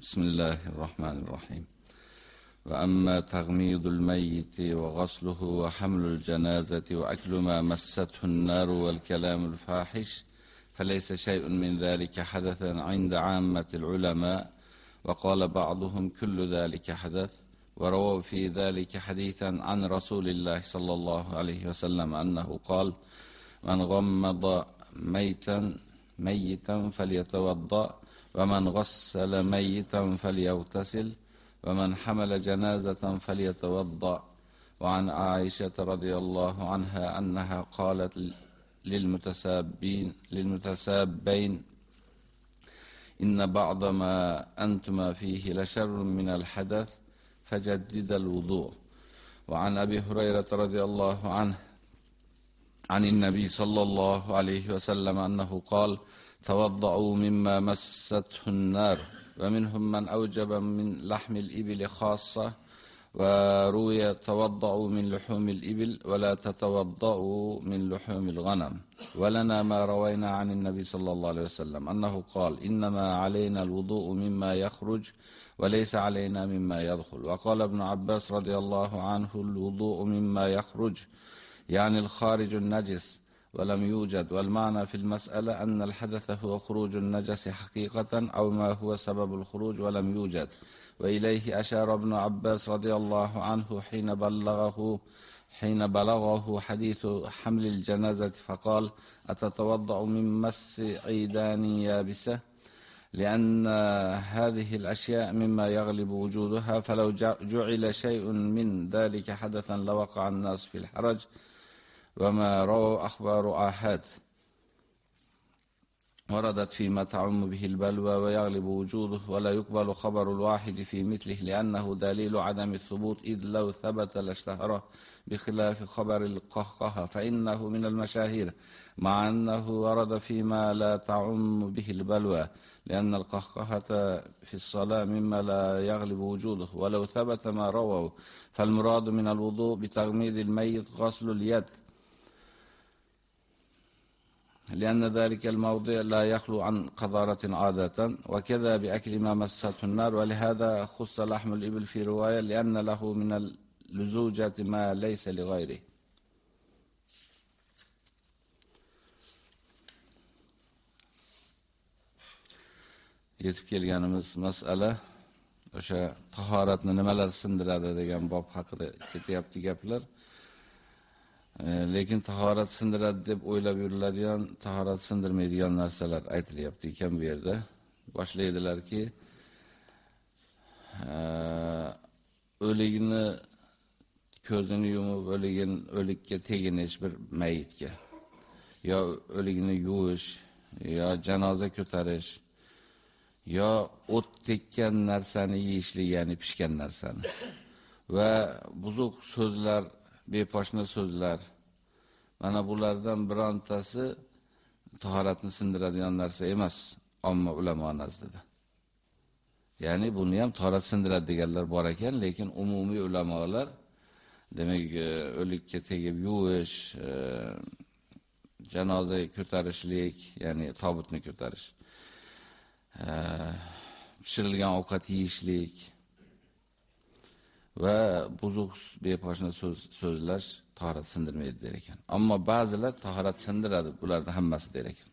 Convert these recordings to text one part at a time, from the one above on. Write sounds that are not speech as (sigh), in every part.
بسم الله الرحمن الرحيم. وأما تغميض الميت وغسله وحمل الجنازة وأكل ما مسته النار والكلام الفاحش فليس شيء من ذلك حدثا عند عامة العلماء. وقال بعضهم كل ذلك حدث ورووا في ذلك حديثا عن رسول الله صلى الله عليه وسلم أنه قال من غمض ميتا ميتا فليتوضأ ومن غسل ميتا فليغتسل ومن حمل جنازة فليتوضأ. وعن عائشة رضي الله عنها أنها قالت للمتسابين للمتسابين إن بعض ما أنتما فيه لشر من الحدث فجدد الوضوء. وعن أبي هريرة رضي الله عنه عن النبي صلى الله عليه وسلم أنه قال توضعوا مما مسته النار ومنهم من أوجب من لحم الإبل خاصة وروي توضعوا من لحوم الإبل ولا تتوضعوا من لحوم الغنم. ولنا ما روينا عن النبي صلى الله عليه وسلم أنه قال إنما علينا الوضوء مما يخرج وليس علينا مما يدخل. وقال ابن عباس رضي الله عنه الوضوء مما يخرج يعني الخارج النجس. ولم يوجد والمعنى في المسألة أن الحدث هو خروج النجس حقيقة أو ما هو سبب الخروج ولم يوجد. وإليه أشار ابن عباس رضي الله عنه حين بلغه حين بلغه حديث حمل الجنازة فقال أتتوضأ من مس عيدان يابسة؟ لأن هذه الأشياء مما يغلب وجودها فلو جعل شيء من ذلك حدثا لوقع الناس في الحرج. وما روى أخبار آحاد وردت فيما تعم به البلوى ويغلب وجوده ولا يقبل خبر الواحد في مثله لأنه دليل عدم الثبوت إذ لو ثبت لاشتهره بخلاف خبر القهقه فإنه من المشاهير مع أنه ورد فيما لا تعم به البلوى لأن القهقهة في الصلاة مما لا يغلب وجوده. ولو ثبت ما رووا فالمراد من الوضوء بتغميد الميت غسل اليد لأن ذلك الموضع لا يخلو عن قذارة عادة وكذا بأكل ما مسته النار ولهذا خص لحم الإبل في رواية لأن له من اللزوجة ما ليس لغيره yetib kelganimiz masala o'sha tahoratni nimalar sindiradi degan bob haqida ketyapti gaplar. Lekin tahorat sindiradi deb o'ylab yuriladigan, tahorat sindirmaydigan narsalar aytilyapti ekan bu yerda. Boshlaydilarki, o'ligini ko'zini yumib o'ligin o'likka teginish bir mayitga yo o'ligini yuvish yo janoza ko'tarish yo o't tekkan narsani yeyishlik, ya'ni pishgan narsani va buzuq so'zlar beposhna so'zlar. Mana bulardan birontasi tahoratni sindiradigan narsa emas, omma ulamo nazdida. Ya'ni buni ham tahorat sindiradi deganlar bor ekan, lekin umumiy ulamolar demak e, o'likka tegib yuvish, e, janoza ko'tarishlik, ya'ni tobutni ko'tarish. E, pishirilgan ovqat yeyishlik, va buzuq beposhna so'z so'zlash tahorat sindirmaydi der ekan. Ammo ba'zilar tahorat sindiradi, bularning hammasi der ekan.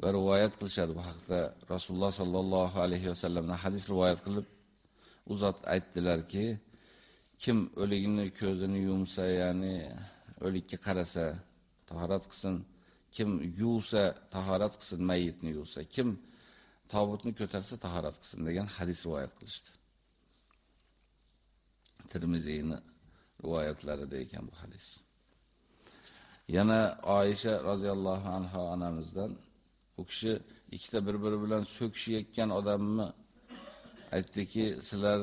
Va rivoyat qilishadi bu haqda Rasululloh sallallohu alayhi vasallamdan hadis rivoyat qilib, u zot aytdilarki, kim o'ligini ko'zini yumsa, ya'ni o'likka qarasa, tahorat qilsin, kim yuvsa, tahorat qilsin, mayitni yuvsa, kim tobutni ko'tarsa, tahorat qilsin degan hadis rivoyat qilishdi. Tirmiziyni rivoyatlarida ekan bu hadis. Yana Oysha roziyallohu anha onamizdan u kishi ikkita bir-biri bilan so'kishayotgan odamni aytdiki, sizlar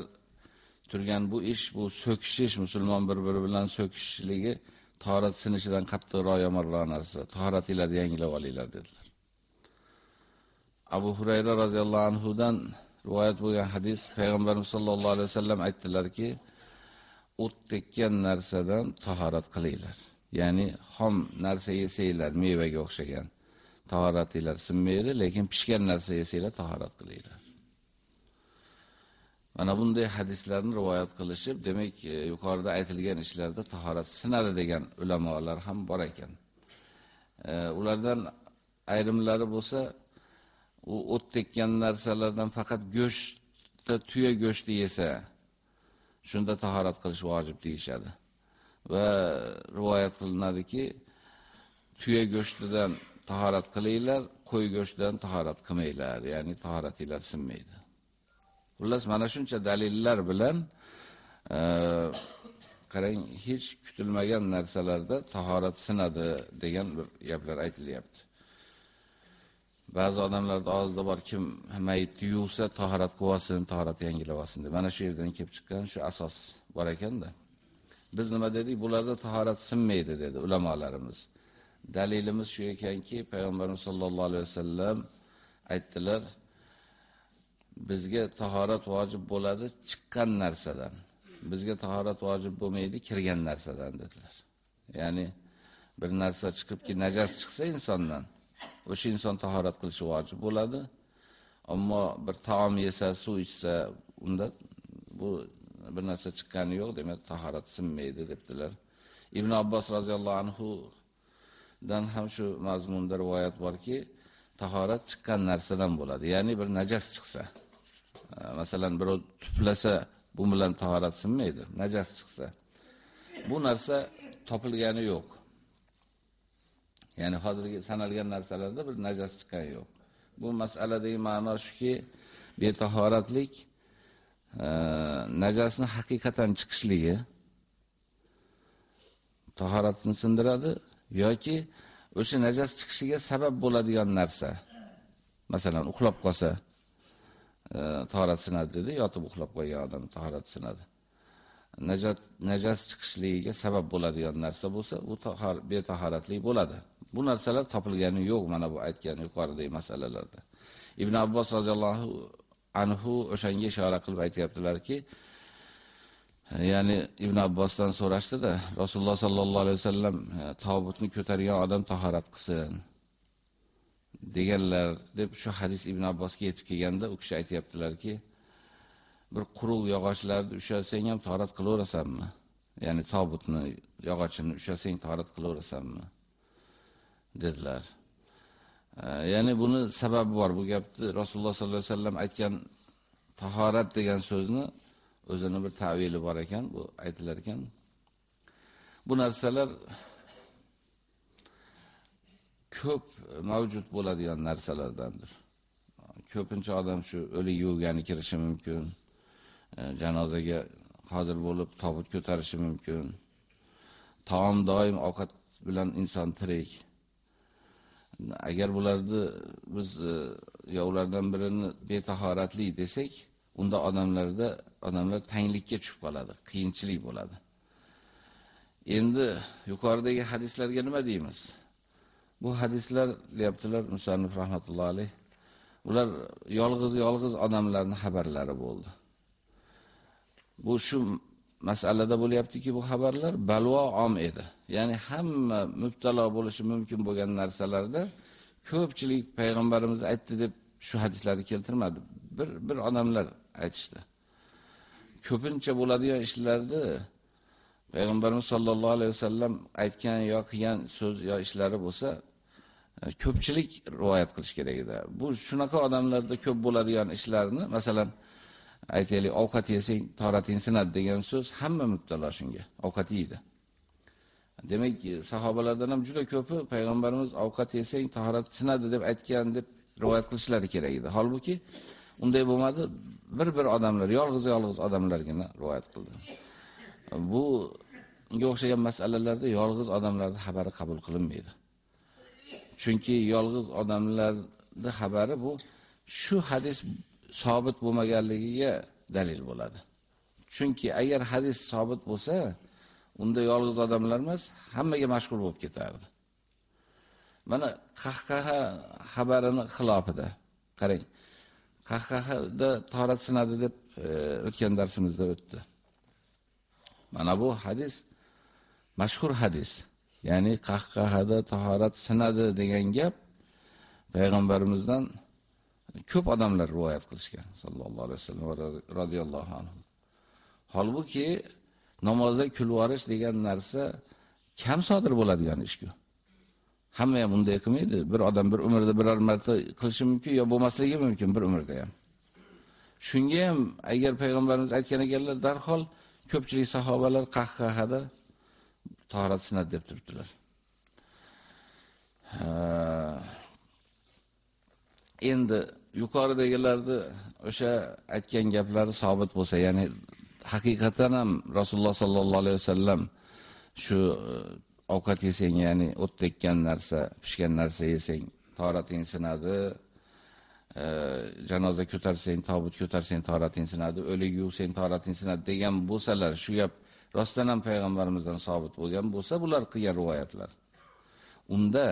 turgan bu ish, bu so'kishish, musulmon bir-biri bilan so'kishishligi tahorat sinishidan qattiqroq yomonroq narsa. Tahoratinglarni yangilab olinglar dedilar. Abu Hurayra roziyallohu anhu dan rivoyat bo'lgan hadis payg'ambarimiz sollallohu alayhi vasallam aytdilarki, o't tekkan narsadan tahorat qilinglar. Ya'ni xom narsa yesanglar, mevaga o'xshagan tahoratinglar sinmaydi, lekin pishgan narsa yesanglar tahorat qilinglar. Mana bunday hadislarni rivoyat qilishib, demak, e, yuqorida aytilgan ishlarda tahorat sinadi degan ulamolar ham bor ekan. E, ulardan ayrimlari bo'lsa, u o't tekkan narsalardan faqat go'shtda tuya go'shti yesa, shunda tahorat qilish vojib deyishadi. Va rivoyat qilinadiki, tuya go'shtidan tahorat qilinglar, qo'y go'shtidan tahorat qilmanglar, ya'ni tahoratinglar sinmaydi. Xullas mana shuncha dalillar bilan e, qarang, hech kutilmagan narsalarda tahorat sinadi degan bir gaplar aytilyapti. Ba'zi odamlarda og'zida bor kim mayitni yuvsa tahorat qilsin, tahorat olsin deb. Mana shu yerdan kelib chiqqan shu asos bor ekanda. Biz nima dedik? Bularda tahorat sinmaydi dedi ulamolarimiz. Dalilimiz shu ekanki, payg'ambarimiz sollallohu alayhi vasallam aytdilar, bizga tahorat vojib bo'ladi chiqqan narsadan. Bizga tahorat vojib bo'lmaydi kirgan narsadan dedilar. Ya'ni bir narsa chiqibki najas chiqsa insondan, o'sha inson tahorat qilishi vojib bo'ladi. Ammo bir taom yesa, suv ichsa, unda bu bir narsa chiqqani yo'q, demak tahorat sinmaydi debdilar. Ibn Abbos roziyallohu anhu dan ham shu mazmunda rivoyat borki, tahorat chiqqan narsadan bo'ladi. Ya'ni bir najas chiqsa, e, masalan birov tuflasa, bu bilan tahorat sinmaydi, najas chiqsa. Bu narsa topilgani yo'q. Ya'ni hozirgi sanalgan narsalarda bir najas chiqqani yo'q. Bu masaladagi ma'no shuki, betahoratlik e, najasni haqiqatan chiqishligi tahoratni sindiradi yoki o'sha najas chiqishiga sabab bo'ladigan narsa. Masalan, uxlab qolsa, e, tahorat sinadi dedi, yotib uxlab qo'ygan odam tahorat sinadi. Najat najas chiqishligiga sabab bo'ladigan narsa bo'lsa, u tahor betahoratlik bo'ladi. Bu narsalar topilgani yo'q mana bu aytgan yuqoridagi masalalarda. Ibn Abbos roziyallohu anhu o'shanga ishora qilib aytayaptilarki, ya'ni Ibn Abbosdan so'rashdi-da, Rasululloh sallallohu alayhi vasallam e, tobutni ko'targan odam tahorat qilsin deganlar deb shu hadis Ibn Abbosga yetib kelganda u kishi aytayaptilarki, bir quruq yog'ochlarni ushlasang ham tahorat qilaverasanmi? Ya'ni tobutni yog'ochini ushlasang tahorat qilaverasanmi? Dedilar. E, ya'ni buni sababi bor. Bu gapni Rasululloh sallallohu alayhi vasallam aytgan tahorat degan so'zni o'zini bir ta'vili bor ekan, bu aytilar ekan. Bu narsalar ko'p mavjud bo'ladigan narsalardandir. Ko'pincha odam shu o'lik yuvgani kirishi mumkin. E, janozaga qodir bo'lib tobut ko'tarishi mumkin. Taom doim ovqat bilan inson tirik. Agar bularni biz e, yo ulardan birini betahoratli desak, unda odamlarda odamlar tanglikka tushib qoladi, qiyinchilik bo'ladi. Endi yuqoridagi hadislarga nima deymiz? Bu hadislar deyaptilar Musannif rahmatullohi alayh. Ular yolg'iz-yolg'iz odamlarning xabarlari bo'ldi. Bu shu masalada bo'lyaptiki, bu xabarlar balvo om edi. Ya'ni hamma mubtalo bo'lishi mumkin bo'lgan narsalarda ko'pchilik payg'ambarimiz aytdi deb shu hadislarni keltirmadi. Bir bir odamlar aytishdi. Ko'pincha bo'ladigan ishlarni payg'ambarimiz sollallohu alayhi vasallam aytgan yo qilgan so'z yo ishlari bo'lsa, e, ko'pchilik rivoyat qilish kerak edi. Bu shunaqa odamlarda ko'p bo'ladigan ishlarni, masalan, aytaylik, ovqat yesang tahorating sinadi degan so'z hamma mubtalo shunga. Ovqat yeydi. Demak, sahobalardan ham juda ko'pi payg'ambarimiz ovqat yesang tahorat sinadi deb aytgan deb rivoyat qilishlari kerak edi. Holbuki unday bo'lmadi, bir-bir odamlar, yolg'iz-yolg'iz odamlargina rivoyat qildi. Bu unga o'xshagan masalalarda yolg'iz odamlarning xabari qabul qilinmaydi. Chunki yolg'iz odamlarni xabari bu shu hadis sobit bo'lmaganligiga dalil bo'ladi. Chunki agar hadis sobit bo'lsa, unda yolg'iz odamlar emas, hammaga mashhur bo'lib ketardi. Mana qahqaha xabarini xilofida. Qarang. Qahqahada tahorat sinadi deb e, o'tgan darsimizda o'tdi. Mana bu hadis mashhur hadis. Ya'ni qahqahada tahorat sinadi degan gap payg'ambarimizdan ko'p odamlar rivoyat qilishgan sallallohu alayhi vasallam va radhiyallohu anhu. Holbuki namozda kulvarish degan narsa kam sodir bo'ladigan ish-ku. Hamma ham bunday qilmaydi. Bir odam bir umrda biror marta qilishi mumkin yo bo'lmasligi mumkin bir umrda ham. Shunga ham agar payg'ambarimiz aytgan ekanlar, darhol ko'pchilik sahobalar qahqahada tahorat sunnat deb turibdilar. Endi yuqoridagilarni o'sha aytgan gaplari sabit bo'lsa, ya'ni haqiqatan ham Rasululloh sallallohu alayhi vasallam shu e, ovqat yesang, ya'ni o't tekkan narsa, pishgan narsa yesang, tahorating sinadi. E, janoza ko'tarsang, tobut ko'tarsang tahorating sinadi, o'lik yuvsang tahorating sinadi degan bo'lsalar, shu gap rostdan ham payg'ambarimizdan sabit bo'lgan bo'lsa, bular qilgan rivoyatlar. Unda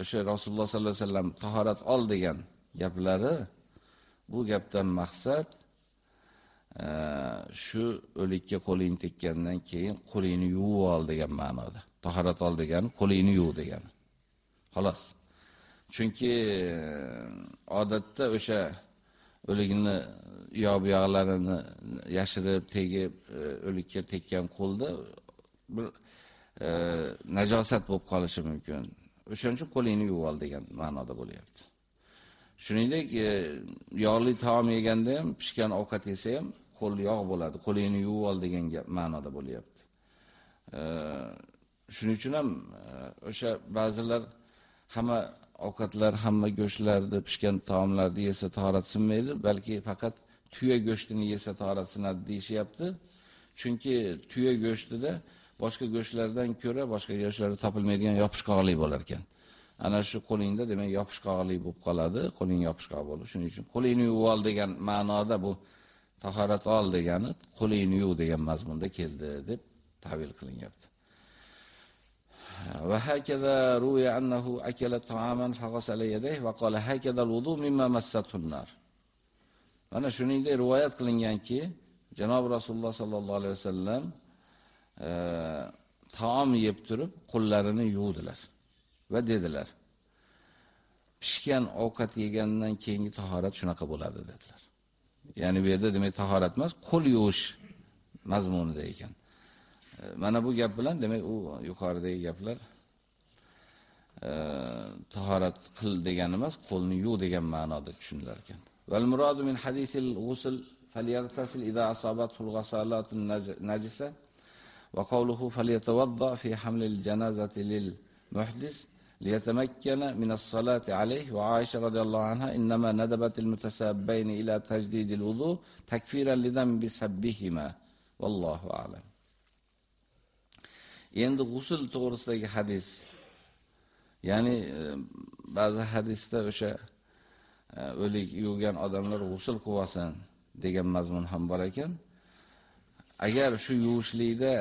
o'sha Rasululloh sallallohu alayhi vasallam tahorat ol degan gaplari bu gapdan maqsad e, shu o'likka qo'ling tekkandan keyin qo'lingni yuvib ol degan ma'noda. Tahorat ol degan qo'lingni yuv degan. Xolos. Chunki e, odatda o'sha o'ligini yoq buyoqlarini yashirib, tegib, e, o'likka tekkan qo'lda bir e, najosat bo'lib qolishi mumkin. O'shaning uchun qo'lingni yuvib ol degan ma'noda bo'lyapti. Shuningdek, e, yog'li taom yeganda ham, pishgan ovqat yesa ham qo'l yog' bo'ladi. Qo'lingni yuvib ol degan ma'noda bo'lyapti. E, shuning uchun ham e, o'sha ba'zilar hamma ovqatlar, hamma go'shtlarni, pishgan taomlarni yesa tahorat sinmaydi, balki faqat tuya go'shtini yesa tahorat sinadi deyishyapti. Chunki tuya go'shtida boshqa go'shtlardan ko'ra boshqa go'shtlarda topilmaydigan yopishqoqlik bo'lar ekan. Ana shu qo'lingda demak yopishqoqlik bo'lib qoladi, qo'ling yopishqoq bo'ladi. Shuning uchun qo'lingni yuvib ol degan ma'noda bu tahorat ol degani qo'lingni yuv degan mazmunda keldi deb ta'bir qilinyapti. وهكذا روي أنه أكل طعاما فغسل يديه وقال هكذا الوضوء مما مسته النار Mana shuningdek rivoyat qilinganki, Janob Rasululloh sallallohu alayhi vasallam e, taom yeb turib qo'llarini yuvdilar Va dedilar: "Pishgan ovqat yegandan keyingi tahorat shunaqa bo'ladi" dedilar. Ya'ni bu yerda demak tahorat emas, qo'l yuvish mazmunida ekan. E, mana bu gap bilan demak u yuqoridagi gaplar e, tahorat qil degani emas, qo'lni yuv degan ma'noda tushunilar ekan. Val murodu min hadithil ghusl falyaghtasil idza asabathu al-ghasalatun najisa va qawluhu falyatawadda fi hamlil janazati lil muhdis ليتمكن من الصلاة عليه وعائشة رضي الله عنها إنما ندبت المتسابين إلى تجديد الوضوء تكفيرا لذنب سبهما والله أعلم Endi g'usl to'g'risidagi hadis. Ya'ni e, ba'zi hadisda o'sha e, o'lik yuvgan odamlar g'usl qilsin degan mazmun ham bor ekan. Agar shu yuvishlikda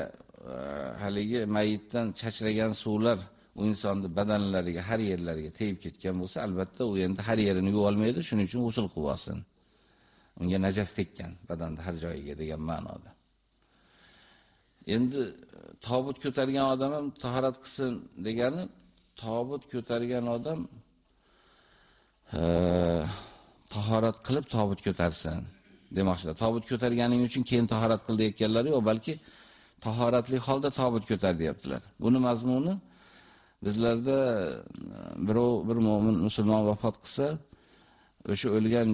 e, haligi mayitdan chachragan suvlar u insonni badanlariga, har yerlariga tegib ketgan bo'lsa, albatta u endi har yerini yuvib olmaydi, shuning uchun g'usl olsin Unga najas tekkan badanda har joyiga degan ma'noda. Endi tobut ko'targan odam ham tahorat qilsin degani, tobut ko'targan odam e, tahorat qilib tobut ko'tarsin demoqchilar. Tobut ko'targaning uchun keyin tahorat qil deyotganlari yo'q, balki tahoratli holda tobut ko'tar deyaptilar. Buni mazmuni bizlarda e, birov bir mu'min musulmon vafot qilsa, o'sha o'lgan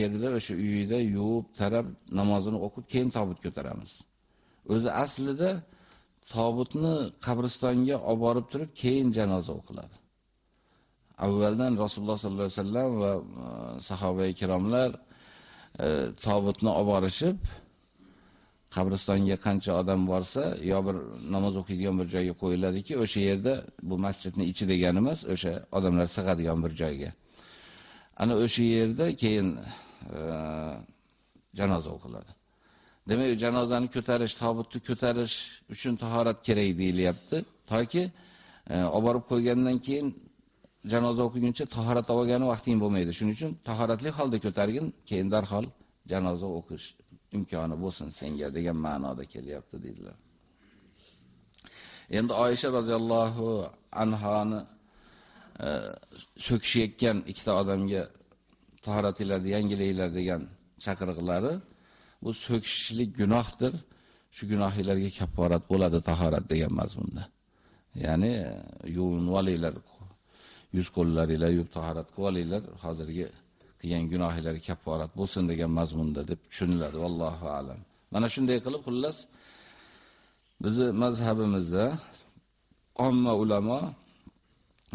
yerida o'sha uyida yuvib, tarab, namozini o'qib, keyin tobut ko'taramiz. O'zi aslida tobutni qabristonga olib borib turib, keyin janoza o'qiladi. Avvaldan Rasululloh sollallohu alayhi vasallam va e, sahoba ikromlar e, tobutni olib borishib, qabristonga qancha odam borsa, yo bir namoz o'qiydigan bir joyga qo'yiladiki, o'sha yerda bu masjidning ichi degani emas, o'sha odamlar sig'adigan bir joyga. Ana o'sha yerda keyin e, janoza o'qiladi. Demak, janozani ko'tarish, tobutni ko'tarish uchun tahorat kerak deyilyapti. Toki e, olib borib qo'ygandan keyin janoza o'qiguncha tahorat olgani vaqting bo'lmaydi. Shuning uchun tahoratli holda ko'targin, keyin darhol janoza o'qish imkoni bo'lsin senga degan ma'noda kelyapti dedilar. Endi Oysha roziyallohu anhoni e, so'kishayotgan ikkita odamga tahoratinglarni yangilaylar degan chaqiriqlari bu so'kishlik gunohdir. Shu gunohlarga kafforat bo'ladi tahorat degan mazmunda. Ya'ni e, yuvinib olinglar, yuz qo'llaringlar yuvib tahorat qilib olinglar, hozirgi qilgan gunohlari kafforat bo'lsin degan mazmunda deb tushuniladi. Vallohu a'lam. Mana shunday qilib xullas bizi mazhabimizda omma ulamo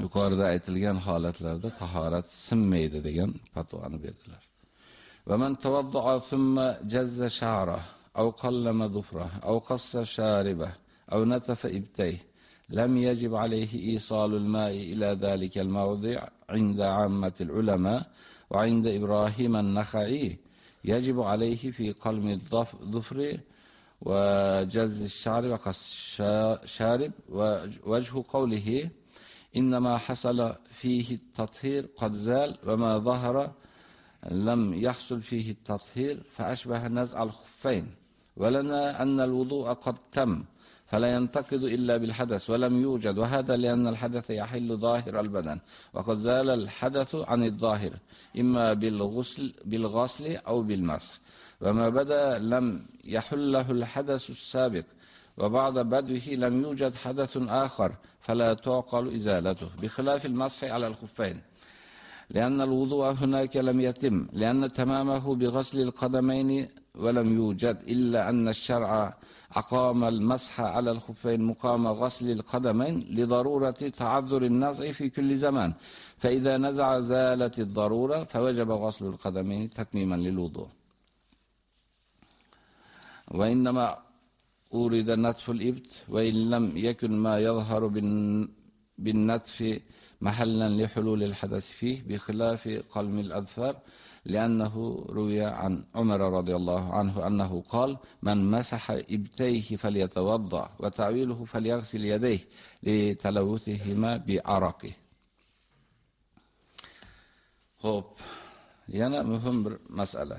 yuqorida aytilgan holatlarda tahorat sinmaydi degan fatvoni berdilar. Va man tawadda'a thumma jazza sha'ra aw qallama dhufra aw qassa shariba aw natafa ibtay lam yajib alayhi إيصال الماء ila ذلك al-mawdi' 'inda العلماء al-ulama 'inda Ibrahim an-Nakhai yajibu alayhi fi qalmi dhufri وجز الشعر وقص الشارب ووجه قوله إنما حصل فيه التطهير قد زال وما ظهر لم يحصل فيه التطهير فأشبه نزع الخفين ولنا أن الوضوء قد تم فلا ينتقد إلا بالحدث ولم يوجد وهذا لأن الحدث يحل ظاهر البدن. وقد زال الحدث عن الظاهر إما بالغسل, بالغسل أو بالمسح. وما بدا لم يحله الحدث السابق وبعد بدوه لم يوجد حدث آخر فلا تعقل إزالته. بخلاف المسح على الخفين لأن الوضوء هناك لم يتم لأن تمامه بغسل القدمين ولم يوجد إلا أن الشرع أقام المسح على الخفين مقام غسل القدمين لضرورة تعذر النزع في كل زمان. فإذا نزع زالت الضرورة فوجب غسل القدمين تتميما للوضوء. وإنما أورد نتف الإبت وإن لم يكن ما يظهر بالنتف محلا لحلول الحدث فيه بخلاف قلم الأظفار لأنه روي عن عمر رضي الله عنه أنه قال من مسح إبتيه فليتوضع وتعويله فليغسل يديه لتلوثهما بعرقه خب yana muhim bir masala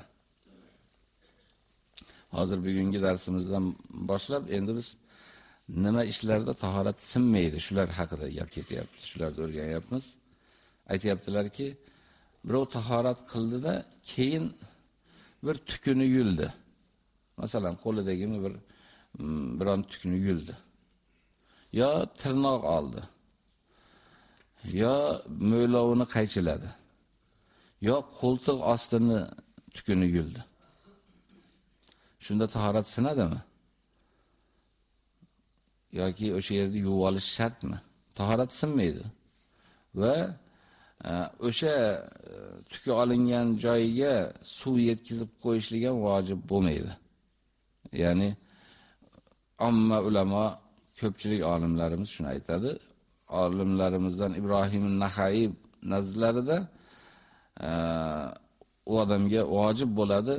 hozir bugungi darsimizdan boshlab endi biz nima ishlarda tahorat sinmaydi shular haqida gap ketyapti. Shularni o'rganyapmiz. Aytayaptilarki, birov tahorat qildida, keyin bir tukuni yuldi. Masalan, qo'lidagimi bir mm, biron tukni yuldi. Yo tirnoq oldi. Yo mo'ylovini qaychiladi. Yo qo'ltiq ostini tukuni yuldi. Shunda tahorat sinadimi? yoki o'sha yerda yuvib olish shartmi? Tahorat sinmaydi. Va o'sha e, tuki olingan joyiga suv yetkazib qo'yishlik ham vojib bo'lmaydi. Ya'ni amma ulamo ko'pchilik olimlarimiz shuni aytadi. Olimlarimizdan Ibrohim Nahai nazarlarida e, u odamga vojib bo'ladi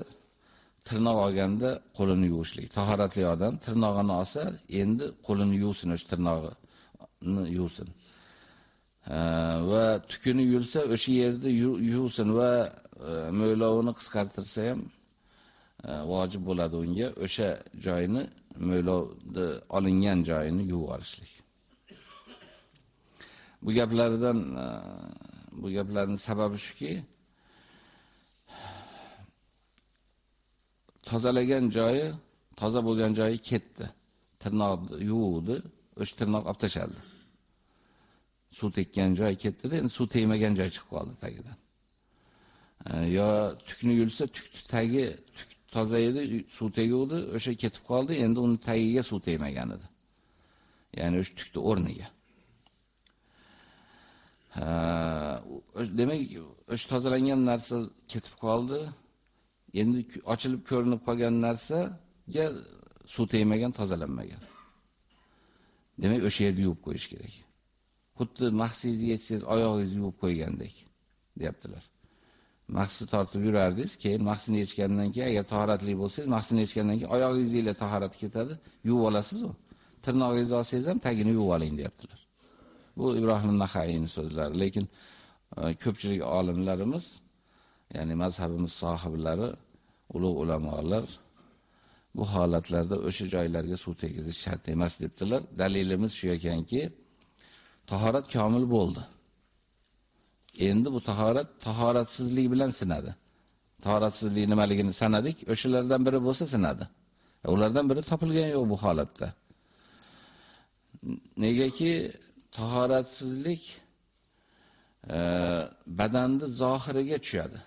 tirnoq olganda qo'lini yuvishlik. Tahoratli odam tirnog'ini olsa, endi qo'lini yuvsin, o'sha tirnog'ini yuvsin. Va tukuni yulsa, o'sha yerda yuvsin va e, mo'ylovini qisqartirsa ham e, vojib bo'ladi unga o'sha joyini mo'ylovni olingan joyini yuvib olishlik. Bu gaplardan e, bu gaplarning sababi shuki, tozalagan joyi, toza bo'lgan joyi ketdi. Tirnoqni yuvdi, o'sha tirnoq olib tashladi. Suv tekkan joy ketdi, endi suv tegmagan joy chiqib qoldi tagidan. yo tukni yulsa, tukni tagi tuk toza edi, suv teguvdi, o'sha ketib qoldi, endi uni tagiga suv tegmagan edi. Ya'ni o'sha tukni o'rniga. demak, o'sha tozalangan narsa ketib qoldi. endi ochilib ko'rinib qolgan narsaga suv tegmagan, tozalanmagan. Demak, o'sha yerni yuvib qo'yish kerak. Xuddi mahsingizni yetsangiz, oyog'ingizni yuvib qo'ygandek, deyaptilar. Mahsi tortib yurardingiz, keyin mahsini yechgandan keyin agar tahoratli bo'lsangiz, mahsini yechgandan keyin oyog'ingizga tahorat ketadi, yuvib olasiz u. Tirnog'ingizni olsangiz ham tagini yuvib oling, deyaptilar. Bu Ibrohim Nahayning so'zlari, lekin e, ko'pchilik olimlarimiz ya'ni mazhabimiz sohiblari, ulug' ulamolar bu holatlarda o'sha joylarga suv tegizish shart emas debdilar. Dalilimiz shu ekanki, tahorat komil bo'ldi. Endi bu tahorat tahoratsizlik bilan sinadi. Tahoratsizlik nimaligini sanadik, o'shalardan biri bo'lsa sinadi. E, ulardan biri topilgan yo'q bu holatda. Negaki tahoratsizlik e, badanni zohiriga tushadi.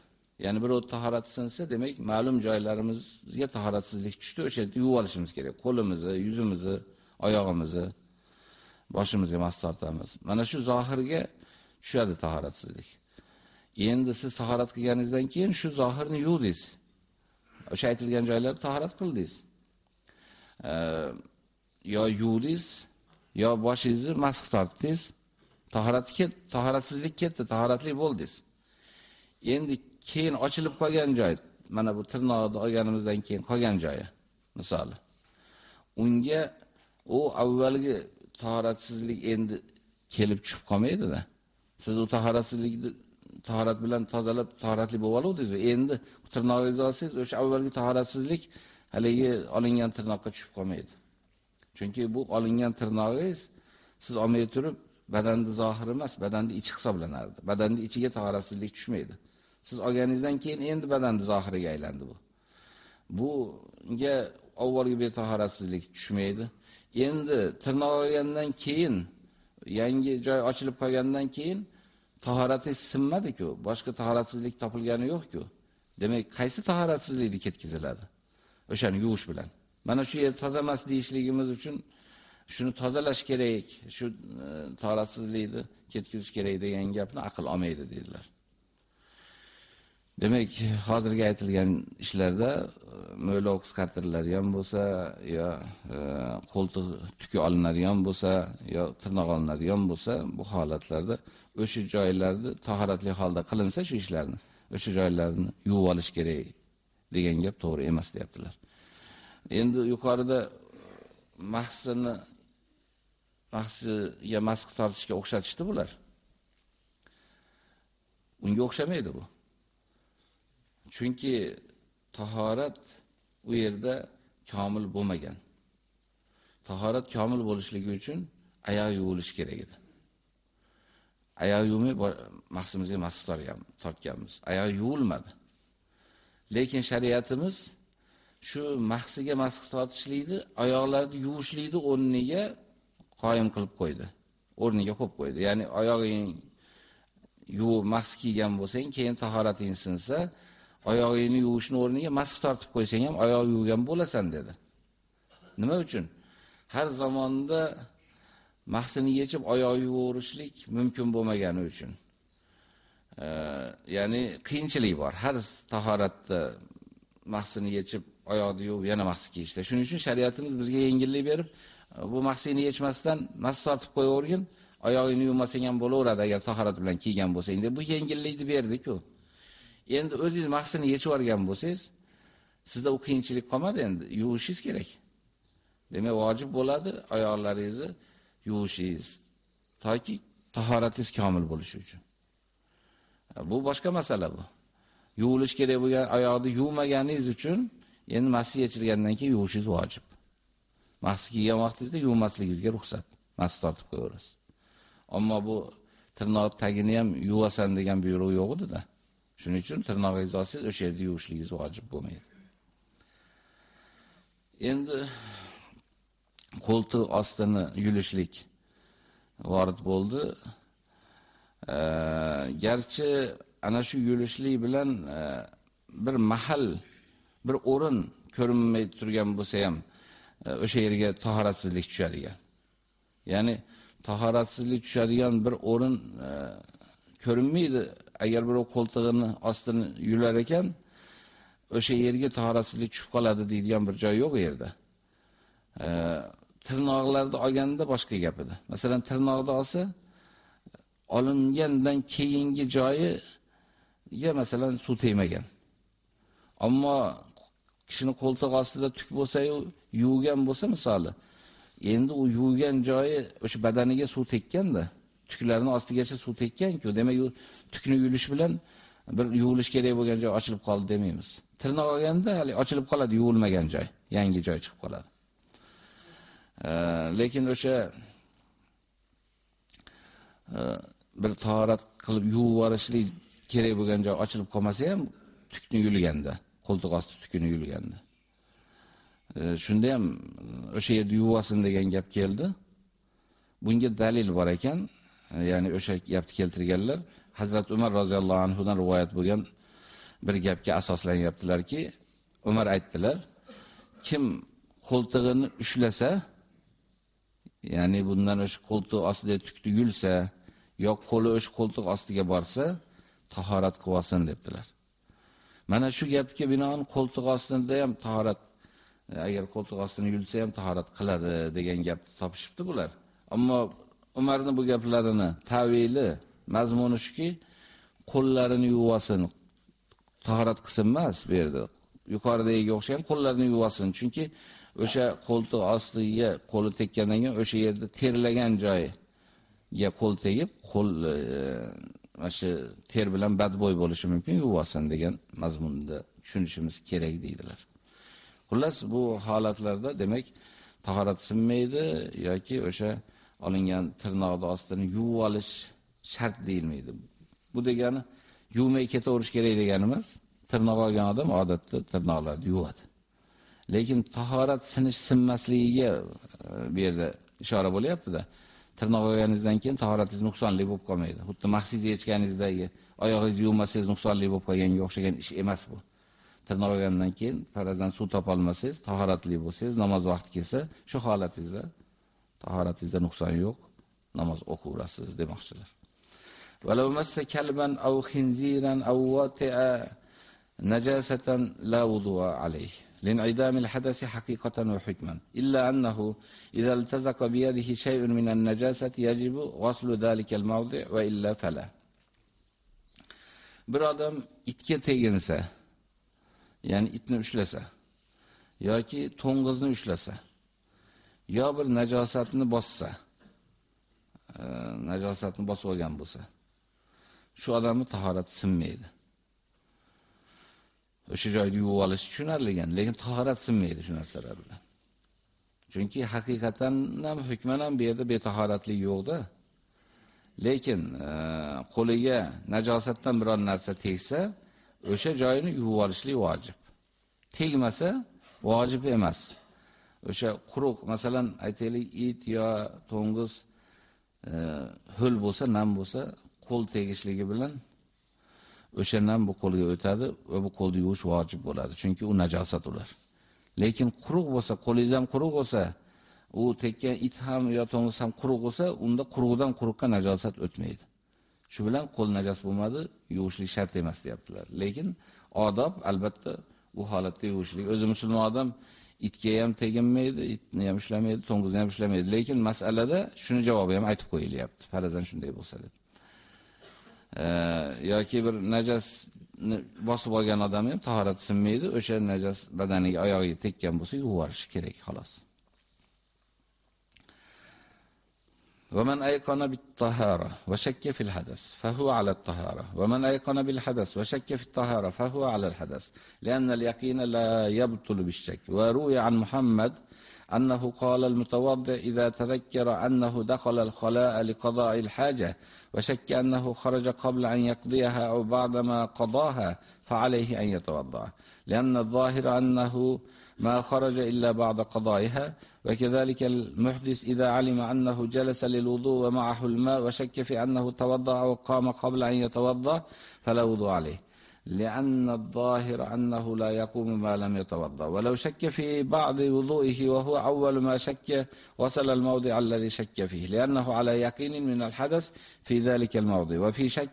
Ya'ni bir o't tahorat sinsa, demak, ma'lum joylarimizga tahoratsizlik tushdi, o'sha yerda yuvib olishimiz kerak. Qo'limizni, yuzimizni, oyog'imizni, boshimizga mas tortamiz. Mana shu zohirga tushadi tahoratsizlik. Endi siz tahorat qilganingizdan keyin shu zohirni yuvdingiz. O'sha aytilgan joylarda tahorat qildingiz. yo yuvdingiz, yo boshingizni mas tortdingiz. Tahorat ket, tahoratsizlik ketdi, tahoratli bo'ldingiz. Endi keyin ochilib qolgan joy, mana bu tirnoqni olganimizdan keyin qolgan joyi, misoli. Unga u avvalgi tahoratsizlik endi kelib tushib qolmaydi-da. Siz u tahoratsizlikni tahorat bilan tozalab tahoratli bo'lib oluvdingiz. Endi tirnoqingizni olsangiz, o'sha avvalgi tahoratsizlik haligi olingan tirnoqqa tushib qolmaydi. Chunki bu olingan tirnoqingiz siz olmay turib badanni zohiri emas, badanni ichi hisoblanardi. Badanni ichiga tahoratsizlik tushmaydi. Siz olganingizdan keyin endi badanni zohiriga aylandi bu. Bunga avvalgi betahoratsizlik tushmaydi. Endi tirnoq olgandan keyin yangi joy ochilib qolgandan keyin tahoratingiz sinmadi-ku, boshqa tahoratsizlik topilgani yo'q-ku. Demak, qaysi tahoratsizlikni ketkiziladi? O'shani yuvish bilan. Mana shu yer toza emas deyishligimiz uchun shuni tozalash kerak, shu e, tahoratsizlikni ketkizish kerak degan gapni aql olmaydi dedilar. Demak, hozirgi aytilgan ishlarda e, mo'ylov qisqartiriladigan ham bo'lsa, yo e, qo'ltiq tuki olinadigan bo'lsa, yo tirnoq olinadigan bo'lsa, bu holatlarda o'sha joylarni tahoratli holda qilinsa shu ishlarni, o'sha joylarni yuvib olish kerak degan gap to'g'ri emas deyaptilar. Endi yuqorida mahsini mahsiga masx tortishga o'xshatishdi bular. Unga o'xshamaydi bu. Chunki tahorat u yerda komil bo'lmagan. Tahorat komil bo'lishligi uchun oyoq yuvilish kerak edi. Oyoq yuvmay maqsimizga mas tortganmiz. Oyoq yuvilmadi. Lekin shariatimiz shu mahsiga mas tortishlikni oyoqlarni yuvishlikni o'rniga qoyim qilib qo'ydi. O'rniga qo'yib qo'ydi. Ya'ni oyog'ing yuvib mahs kiygan bo'lsang, keyin tahorating sinsa, oyog'ingni yuvishni o'rniga masx tortib qo'ysang ham oyoq yuvgan bo'lasan dedi. Nima uchun? Har zamonda mahsini yechib oyoq yuvorishlik mumkin bo'lmagani uchun. E, ya'ni qiyinchilik bor. Har tahoratda mahsini yechib oyoqni yuvib yana mahs kiyishda. Shuning uchun shariatimiz bizga yengillik berib, bu mahsini yechmasdan masx tortib qo'yavergin, oyog'ingni yuvmasang ham bo'laveradi agar tahorat bilan kiygan bo'lsang deb bu yengillikni berdi-ku. Endi o'zingiz mahsini yechib olgan bo'lsangiz, sizda u qiyinchilik qolmadi endi, yuvishingiz kerak. Demak, vojib bo'ladi oyoqlaringizni yuvishingiz toki tahoratingiz komil bo'lishi uchun. Bu boshqa masala bu. Yuvilish kerak bo'lgan oyoqni yuvmaganingiz uchun endi masih yechilgandan keyin yuvishingiz vojib. Mahsi kiygan vaqtingizda yuvmasligingizga ruxsat. Mahsi tortib qo'yaverasiz. Ammo bu tirnoq tagini ham yuvasan degan buyruq yo'q edi-da. Shuning uchun tirnog'ingizni olsangiz, o'sha yerda yuvishligingiz vojib bo'lmaydi. Endi qo'ltiq ostini yulishlik vorid bo'ldi. E, garchi ana shu yulishlik bilan e, bir mahal, bir o'rin ko'rinmay turgan bo'lsa ham e, o'sha yerga tahoratsizlik tushadigan. Ya'ni tahoratsizlik tushadigan bir o'rin e, ko'rinmaydi agar birov qo'ltig'ini ostini yular ekan, o'sha yerga tahoratsizlik tushib qoladi deydigan bir joy yo'q u yerda. E, tirnoqlarni olganda boshqa gap edi. Masalan, tirnoqni olsa, olingandan keyingi joyiga masalan suv tegmagan. Ammo kishini qo'ltiq ostida tuk bo'lsa-yu, yuvgan bo'lsa misoli, endi u yuvgan joyi o'sha badaniga suv tekkanda, tuklarini ostigacha suv tekkan-ku, demak u tukni yuvilish bilan bir yuvilish kerak bo'lgan joy ochilib qoldi demaymiz. Tirnoq olganda hali ochilib qoladi, yuvilmagan joy, yangi joy chiqib qoladi. lekin o'sha e, bir tahorat qilib yuvib yuborishlik kerak bo'lgan joy ochilib qolmasa ham tukni yulganda, qo'ltiq osti tukini yulganda. Shunda ham e, o'sha yerda yuvasin degan gap keldi. Bunga dalil bor ekan, ya'ni o'sha gapni keltirganlar Hazrat Umar roziyallohu anhu dan rivoyat bo'lgan bir gapga asoslanyaptilarki, Umar aytdilar, kim qo'ltig'ini ushlasa, ya'ni bundan o'sha qo'ltiq ostida tukdi yulsa, yo qo'li o'sha qo'ltiq ostiga borsa, tahorat qilsin debdilar. Mana shu gapga binoan qo'ltiq ostida ham tahorat agar qo'ltiq ostini yulsa ham tahorat qiladi degan gapni topishibdi bular. Ammo Umarning bu gaplarini tavili mazmuni shuki, qo'llarini yuvasin, tahorat qilsin emas bu yerda. Yuqoridagiga o'xshagan qo'llarini yuvasin, chunki o'sha qo'ltiq ostiga qo'li tekkandan keyin o'sha yerda terlagan joyiga qo'l tegib, qo'l e, mana shu ter bilan badbo'y bo'lishi mumkin, yuvasin degan mazmunda tushunishimiz kerak deydilar. Xullas bu holatlarda demak tahorat sinmaydi yoki o'sha olingan tirnoqni ostini yuvib olish shart deyilmaydi. Bu degani yuvmay ketaverish kerak degani emas. Tirnoq olgan odam odatda tirnoqlarni yuvadi. Lekin tahorat sinish sinmasligiga e, bu yerda ishora bo'lyapti-da. Tirnoq olganingizdan keyin tahoratingiz nuqsonli bo'lib qolmaydi. Xuddi mahsiz yechganingizdagi oyog'ingizni yuvmasangiz nuqsonli bo'lib qolganga o'xshagan ish emas bu. Tirnoq olgandan keyin farazdan suv topa olmasangiz, tahoratli bo'lsangiz, namoz vaqti kelsa, shu holatingizda tahoratingizda nuqson yo'q, namoz o'qiverasiz demoqchilar. Walau massa kalban aw khinziran aw wati'a najasatan la wudu'a alayh. لانعدام الحدث حقيقة وحكما إلا أنه إذا التزق بيده شيء من النجاسة يجب غسل ذلك الموضع وإلا فلا bir odam itga teginsa ya'ni itni ushlasa yoki to'ng'izni ushlasa yo bir najosatni bossa e, najosatni bosib olgan bo'lsa shu odamni tahorati sinmaydi. O'sha joyni yuvib olish tushunarligan lekin tahorat sinmaydi shu narsalar bilan. Chunki haqiqatan ham hukman ham bu yerda betahoratlik yo'qda. Lekin e, qo'liga najosatdan biror narsa tegsa o'sha joyini yuvib olishlik vojib. Tegmasa vojib emas. O'sha quruq masalan aytaylik it yo to'ng'iz e, ho'l bo'lsa nam bo'lsa qo'l tegishligi bilan o'shandan bu qo'lga o'tadi va bu qo'lni yuvish vojib bo'ladi chunki u najosat ular. Lekin quruq bo'lsa qo'lingiz ham quruq bo'lsa u tekkan it ham yo to'ng'iz ham quruq bo'lsa unda quruqdan quruqqa najosat o'tmaydi. Shu bilan qo'l najas bo'lmadi yuvishlik shart emas deyaptilar. Lekin odob albatta bu holatda yuvishlik. O'zi musulmon odam itga ham teginmaydi itni ham ushlamaydi to'ng'izni ham ushlamaydi. Lekin masalada shuni javobi ham aytib qo'yilyapti. Farazan shunday bo'lsa deb. Yoki bir najasni bosib olgan odam ham tahorat sinmaydi, o'sha najas badaniga, oyog'iga tekkan bo'lsa yuvarish kerak xolos. ومن أيقن بالطهارة وشك في الحدث فهو على الطهارة. ومن أيقن بالحدث وشك في الطهارة فهو على الحدث. لأن اليقين لا يبطل بالشك. وروي عن محمد أنه قال المتوضع إذا تذكر أنه دخل الخلاء لقضاء الحاجة وشك أنه خرج قبل أن يقضيها أو بعدما قضاها فعليه أن يتوضع لأن الظاهر أنه ما خرج إلا بعد قضائها وكذلك المحدث إذا علم أنه جلس للوضوء ومعه الماء وشك في أنه توضع وقام قبل أن يتوضأ فلا وضوء عليه. لأن الظاهر أنه لا يقوم ما لم يتوضأ. ولو شك في بعض وضوئه وهو أول ما شك وصل الموضع الذي شك فيه. لأنه على يقين من الحدث في ذلك الموضع. وفي شك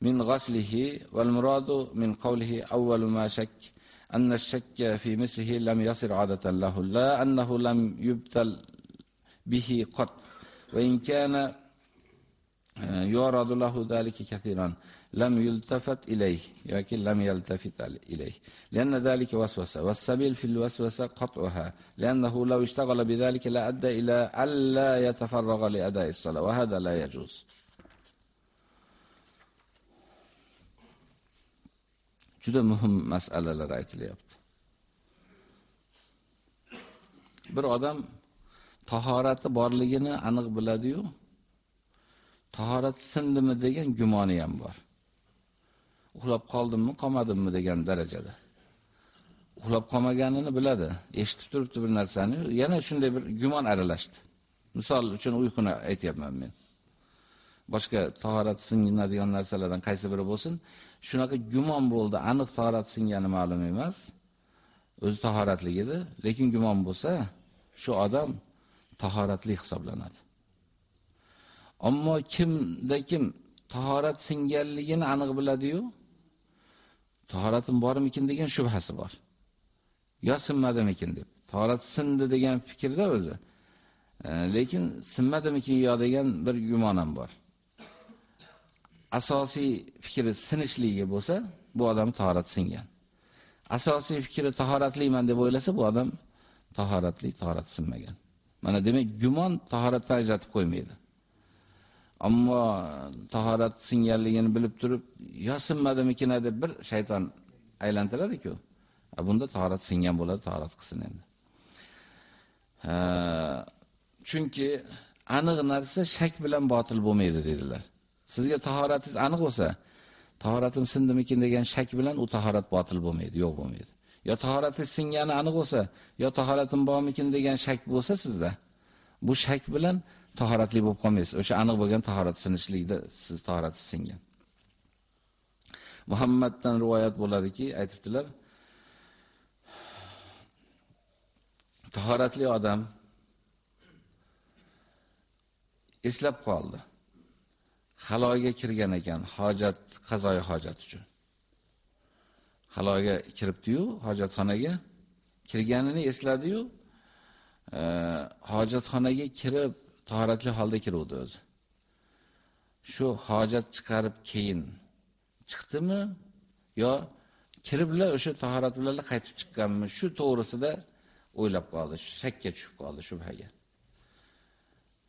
من غسله والمراد من قوله أول ما شك. أن الشك في مثله لم يصر عادة له لا أنه لم يبتل به قط. وإن كان يعرض له ذلك كثيرا لم يلتفت إليه لكن لم يلتفت إليه. لأن ذلك وسوسة والسبيل في الوسوسة قطعها. لأنه لو اشتغل بذلك لأدى إلى ألا يتفرغ لأداء الصلاة وهذا لا يجوز. Juda muhim masalalar aytilyapti. Bir odam tahorati borligini aniq biladi-yu, tahorat sindimi degan gumoni ham bor. Uxlab qoldimmi, qolmadimmi degan darajada. Uxlab qolmaganini biladi. Eshitib turibdi bir narsani, yana shunday bir gumon aralashdi. Misol uchun uyquni aytyapman men. Boshqa tahorat singinadigan narsalardan qaysi biri bo'lsin, shunaqa gumon bo'ldi, aniq tahorat singani ma'lum emas. O'zi tahoratlik edi, lekin gumon bo'lsa, shu odam tahoratli hisoblanadi. Ammo kimda kim tahorat singanligini aniq biladi-yu, tahoratim bormikin degan shubhasi bor. Yo sinmadimikin deb. Tahorat sindi degan fikrda o'zi. E, lekin sinmadimikin yo degan bir gumon ham bor. Asosiy fikri sinishligi bo'lsa, bu odam tahorat singan. Asosiy fikri tahoratliman deb o'ylasa, bu odam tahoratli, tahorat sinmagan. Mana demak, gumon tahoratdan ajratib qo'ymaydi. Ammo tahorat singanligini bilib turib, yo sinmadimikin deb bir shayton aylantiradi-ku. Bunda tahorat singan bo'ladi, tahorat qilsin endi. Chunki aniq narsa shak bilan botil bo'lmaydi dedilar. Sizga tahoratingiz aniq bo'lsa, tahoratim sindimikin degan shak bilan u tahorat botil bo'lmaydi, yo'q bo'lmaydi. Yo tahoratingiz singani aniq bo'lsa, yo tahoratim bormikin degan shak bo'lsa sizda, bu shak bilan tahoratli bo'lib qolmaysiz. O'sha aniq bo'lgan tahorat sinishlikda siz tahoratingiz singan. Muhammaddan rivoyat bo'ladiki, aytibdilar, tahoratli odam eslab qoldi. Haloyga kirgan ekan, hojat, qazoyi hojat uchun. haloyga kiribdi-yu, hojatxonaga kirganini esladi-yu, e, hojatxonaga kirib, tahoratli holda kiruvdi o'zi. Shu hojat chiqarib keyin chiqdimi yo kiriblar o'sha tahorat bilan qaytib chiqqanmi? Shu to'g'risida o'ylab qoldi, shakka tushib qoldi shubhaga.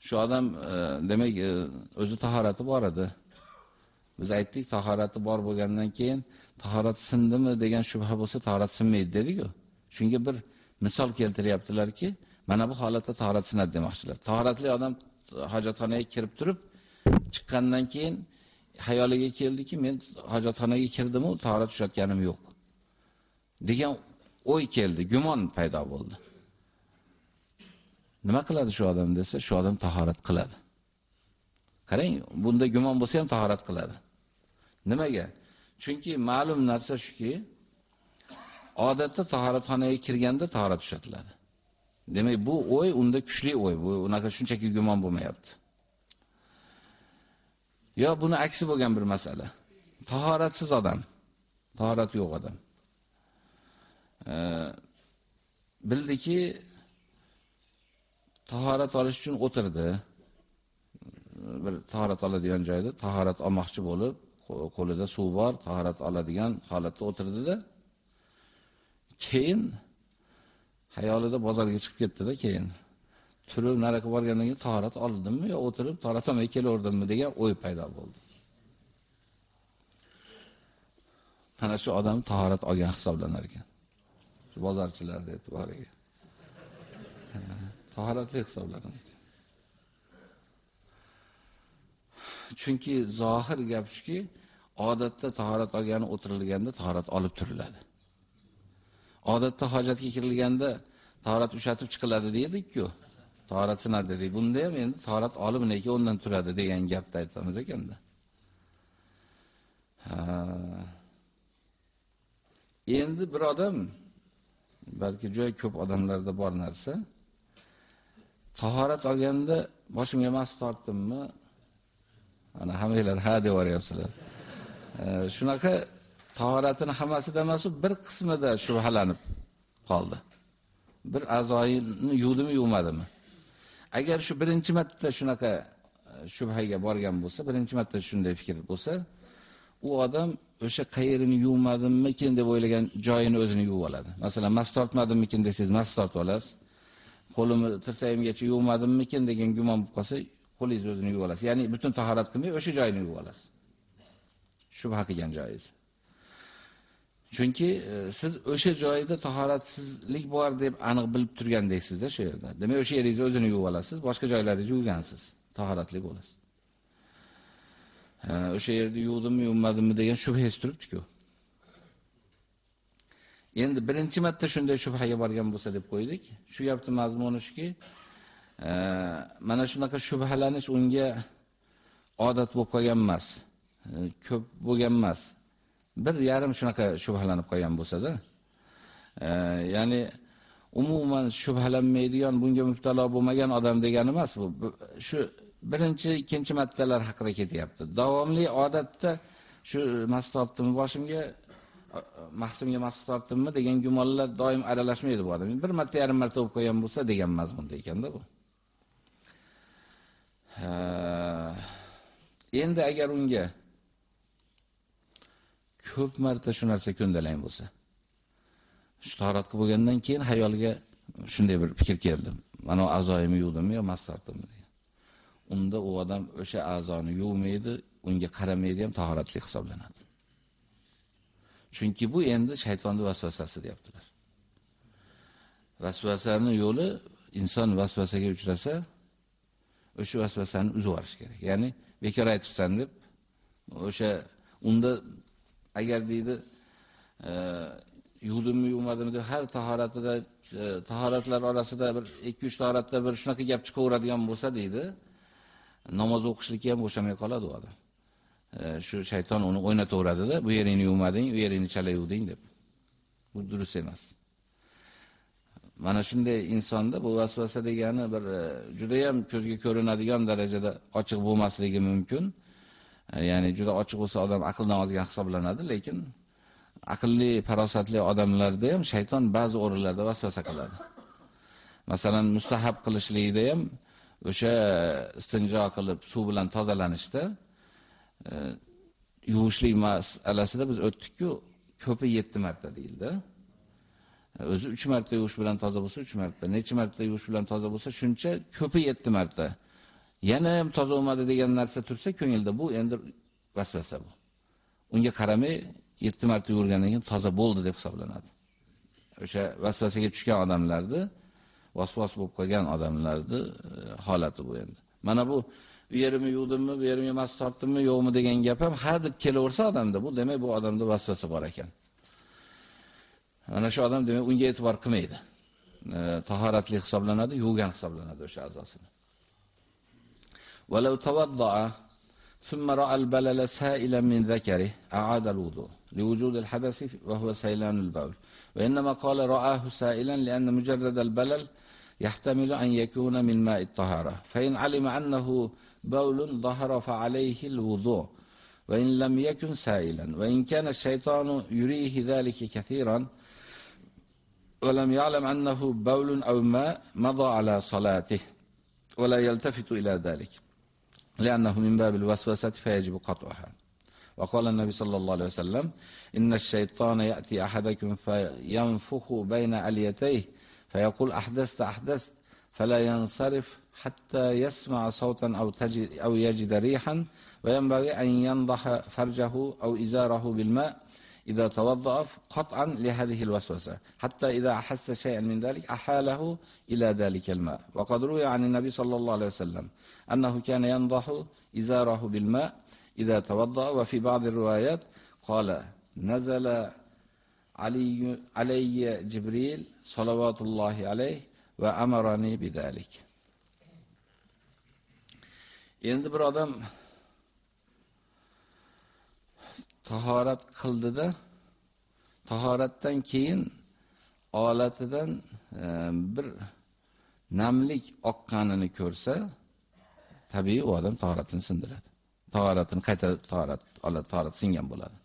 Shu odam e, demak e, o'zi tahorati bor edi. Biz aytdik, tahorati bor bo'lgandan keyin tahorat sindimi degan shubha bo'lsa, tahorat sinmaydi dedik-ku. Shunga bir misol keltiryaptilarki, mana bu holatda tahorat sinadi demoqchilar. Tahoratli odam hojatxonaga kirib turib, chiqqandan keyin hayoliga keldiki, men hojatxonaga kirdim-u, tahorat ushlatganim yo'q. degan o'y keldi, gumon paydo bo'ldi. Nima qiladi shu odam desa, shu odam tahorat qiladi. Qarang, bunda gumon bo'lsa ham tahorat qiladi. Nimaga? Chunki ma'lum narsa shuki, odatda tahoratxonaga kirganda tahorat ushlatiladi. Demak, bu o'y unda kuchli o'y, bu unaqa shunchaki gumon bo'lmayapti. Yo buni aksi bo'lgan bir masala. Tahoratsiz odam, tahorat yo'q odam. E, bildiki, tahorat olish uchun o'tirdi. Bir tahorat oladigan joyda tahorat olmoqchi bo'lib, qo'lida suv bor, tahorat oladigan holatda o'tirdi-da. Keyin hayolida bozorga chiqib ketdi-da keyin. Turib naraka borgandan keyin tahorat oldimmi yo o'tirib tahorat olmay kelaverdimmi degan o'y paydo bo'ldi. Mana shu odam tahorat olgan hisoblanar ekan. Shu bozorchilarning e'tiboriga. Tahoratli hisoblanadi. Chunki zohir gap shuki, odatda tahorat olgani o'tirilganda tahorat olib turiladi. Odatda hojatga kirilganda tahorat ushatib chiqiladi dedik-ku. Tahorat sinadi dedik. Bunda ham endi tahorat olib neki undan turadi degan gapni aytamiz ekanda. Endi bir odam balki juda ko'p odamlarda bor narsa tahorat olganda boshimga mas tortdimmi? Ana hammanglar ha deb yuboryapsizlar. Shunaqa tahoratini hammasida emas, bir qismida shubhalanib qoldi. Bir a'zoyini yuvdimi, yuvmadimi? Agar shu birinchi marta shunaqa e, shubhaga borgan bo'lsa, birinchi marta shunday fikr bo'lsa, u odam o'sha qayerini yuvmadimmikin deb o'ylagan joyini o'zini yuvib oladi. Masalan, mas tortmadimmikin desangiz, mas tortib olasiz. Qo'limni tirsagimgacha yuvmadimmikin degan gumon bo'lib qolsa, qo'lingizni o'zini yuvib olasiz. Ya'ni butun tahorat qilmay o'sha joyini yuvib olasiz. Shubha qilgan joyingiz. Chunki e, siz o'sha joyda tahoratsizlik bor deb aniq bilib turgandeksizda shu yerda. Demak, o'sha yeringizni o'zini yuvib olasiz, boshqa joylaringizni yuvgansiz, tahoratli bo'lasiz. E, o'sha yerda yuvdimmi, yuvmadimmi degan shubha turibdi-ku. Endi birinchi marta shunday shubhaga borgan bo'lsa deb qo'ydik. Shu gapning mazmuni shuki, e, mana shunaqa shubhalanish unga odat bo'lib qolgan emas. E, ko'p bo'lgan emas. Bir yarim shunaqa shubhalanib qolgan bo'lsa-da. E, ya'ni umuman shubhalanmaydigan, bunga muftalo bo'lmagan odam degani emas bu. Shu birinchi, ikkinchi martalar haqida ketyapti. Davomli odatda shu mastobni boshimga, mahsumga mahsus tortdimmi degan gumonlar doim aralashmaydi bu odam. Bir marta, yarim marta o'qib qo'ygan bo'lsa degan mazmunda ekanda bu. Endi agar unga ko'p marta shu narsa ko'ndalang bo'lsa, shu tahorat bo'lgandan keyin hayolga shunday bir fikr keldi. Mana a'zoyimni yuvdimmi yo mast tortdimmi degan. Unda u odam o'sha a'zoni yuvmaydi, unga qaramaydi ham tahoratli hisoblanadi. Chunki bu endi shaytonning vasvasasi deyaptilar. Vasvasaning yo'li inson vasvasaga uchrasa, o'sha vasvasani uzib yuborish kerak. Ya'ni bekor aytibsan deb o'sha unda agar deydi, e, yuvdimmi, yuvmadimmi deb har tahoratida e, tahoratlar orasida bir 2-3 tahoratda bir shunaqa gap chiqaveradigan bo'lsa deydi, namoz o'qishlikka ham bo'shamay qoladi u odam. Shu shayton uni o'ynataveradi-da, bu yeringni yuvmading, u yeringni chala yuvding deb. Bu durust emas. Mana shunday insonda bu vasvasa degani bir e, juda ham ko'zga ko'rinadigan darajada ochiq bo'lmasligi mumkin. E, ya'ni juda ochiq bo'lsa odam aqldan ozgan hisoblanadi, lekin aqlli, farosatli odamlarda ham shayton ba'zi o'rinlarda vasvasa qiladi. Masalan, mustahab qilishlikda ham o'sha istinjo qilib suv bilan tozalanishda yuvishlik masalasida biz o'tdik-ku, ko'pi 7 marta deyildi. O'zi 3 marta yuvish bilan toza bo'lsa 3 marta, necha marta yuvish bilan toza bo'lsa shuncha, ko'pi 7 marta. Yana ham toza bo'lmadi degan narsa tursa ko'ngilda bu endi vasvasa bu. Unga qaramay 7 marta yurgandan keyin toza bo'ldi deb hisoblanadi. O'sha vasvasaga tushgan odamlarni vasvas bo'lib qolgan odamlarni e, holati bu endi. Mana bu u yerimni yuvdimmi, bu yerimga mas tortdimmi, yo'qmi degan gap ham har deb kelaversa odamda, bu demak bu odamda vasvasa bor ekan. Mana shu odam demak unga e'tibor qilmaydi. E, tahoratli hisoblanadi, yuvgan hisoblanadi o'sha a'zosini. Walau tawadda'a ثم رأى البلل سائلا من ذكره أعاد الوضوء لوجود الحدث وهو سيلان البول وإنما قال رآه سائلا لأن مجرد البلل يحتمل أن يكون من ماء الطهارة فإن علم أنه بول ظهر فعليه الوضوء وإن لم يكن سائلا وإن كان الشيطان يريه ذلك كثيرا ولم يعلم أنه بول أو ماء مضى على صلاته ولا يلتفت إلى ذلك لأنه من باب الوسوسة فيجب قطعها. وقال النبي صلى الله عليه وسلم إن الشيطان يأتي أحدكم فينفخ بين أليتيه فيقول أحدثت أحدثت فلا ينصرف حتى يسمع صوتا أو, تجد أو يجد ريحا وينبغي أن ينضح فرجه أو إزاره بالماء إذا توضأ قطعا لهذه الوسوسة. حتى إذا أحس شيئا من ذلك أحاله إلى ذلك الماء. وقد روي عن النبي صلى الله عليه وسلم أنه كان ينضح إزاره بالماء إذا توضأ وفي بعض الروايات قال نزل علي, علي جبريل صلوات الله عليه وأمرني بذلك. Endi bir odam tahorat qildida tahoratdan keyin olatidan e, bir namlik oqqanini ko'rsa tabiiy u odam tahoratini sindiradi. Tahoratini qayta tahorat oladi tahorat singan bo'ladi.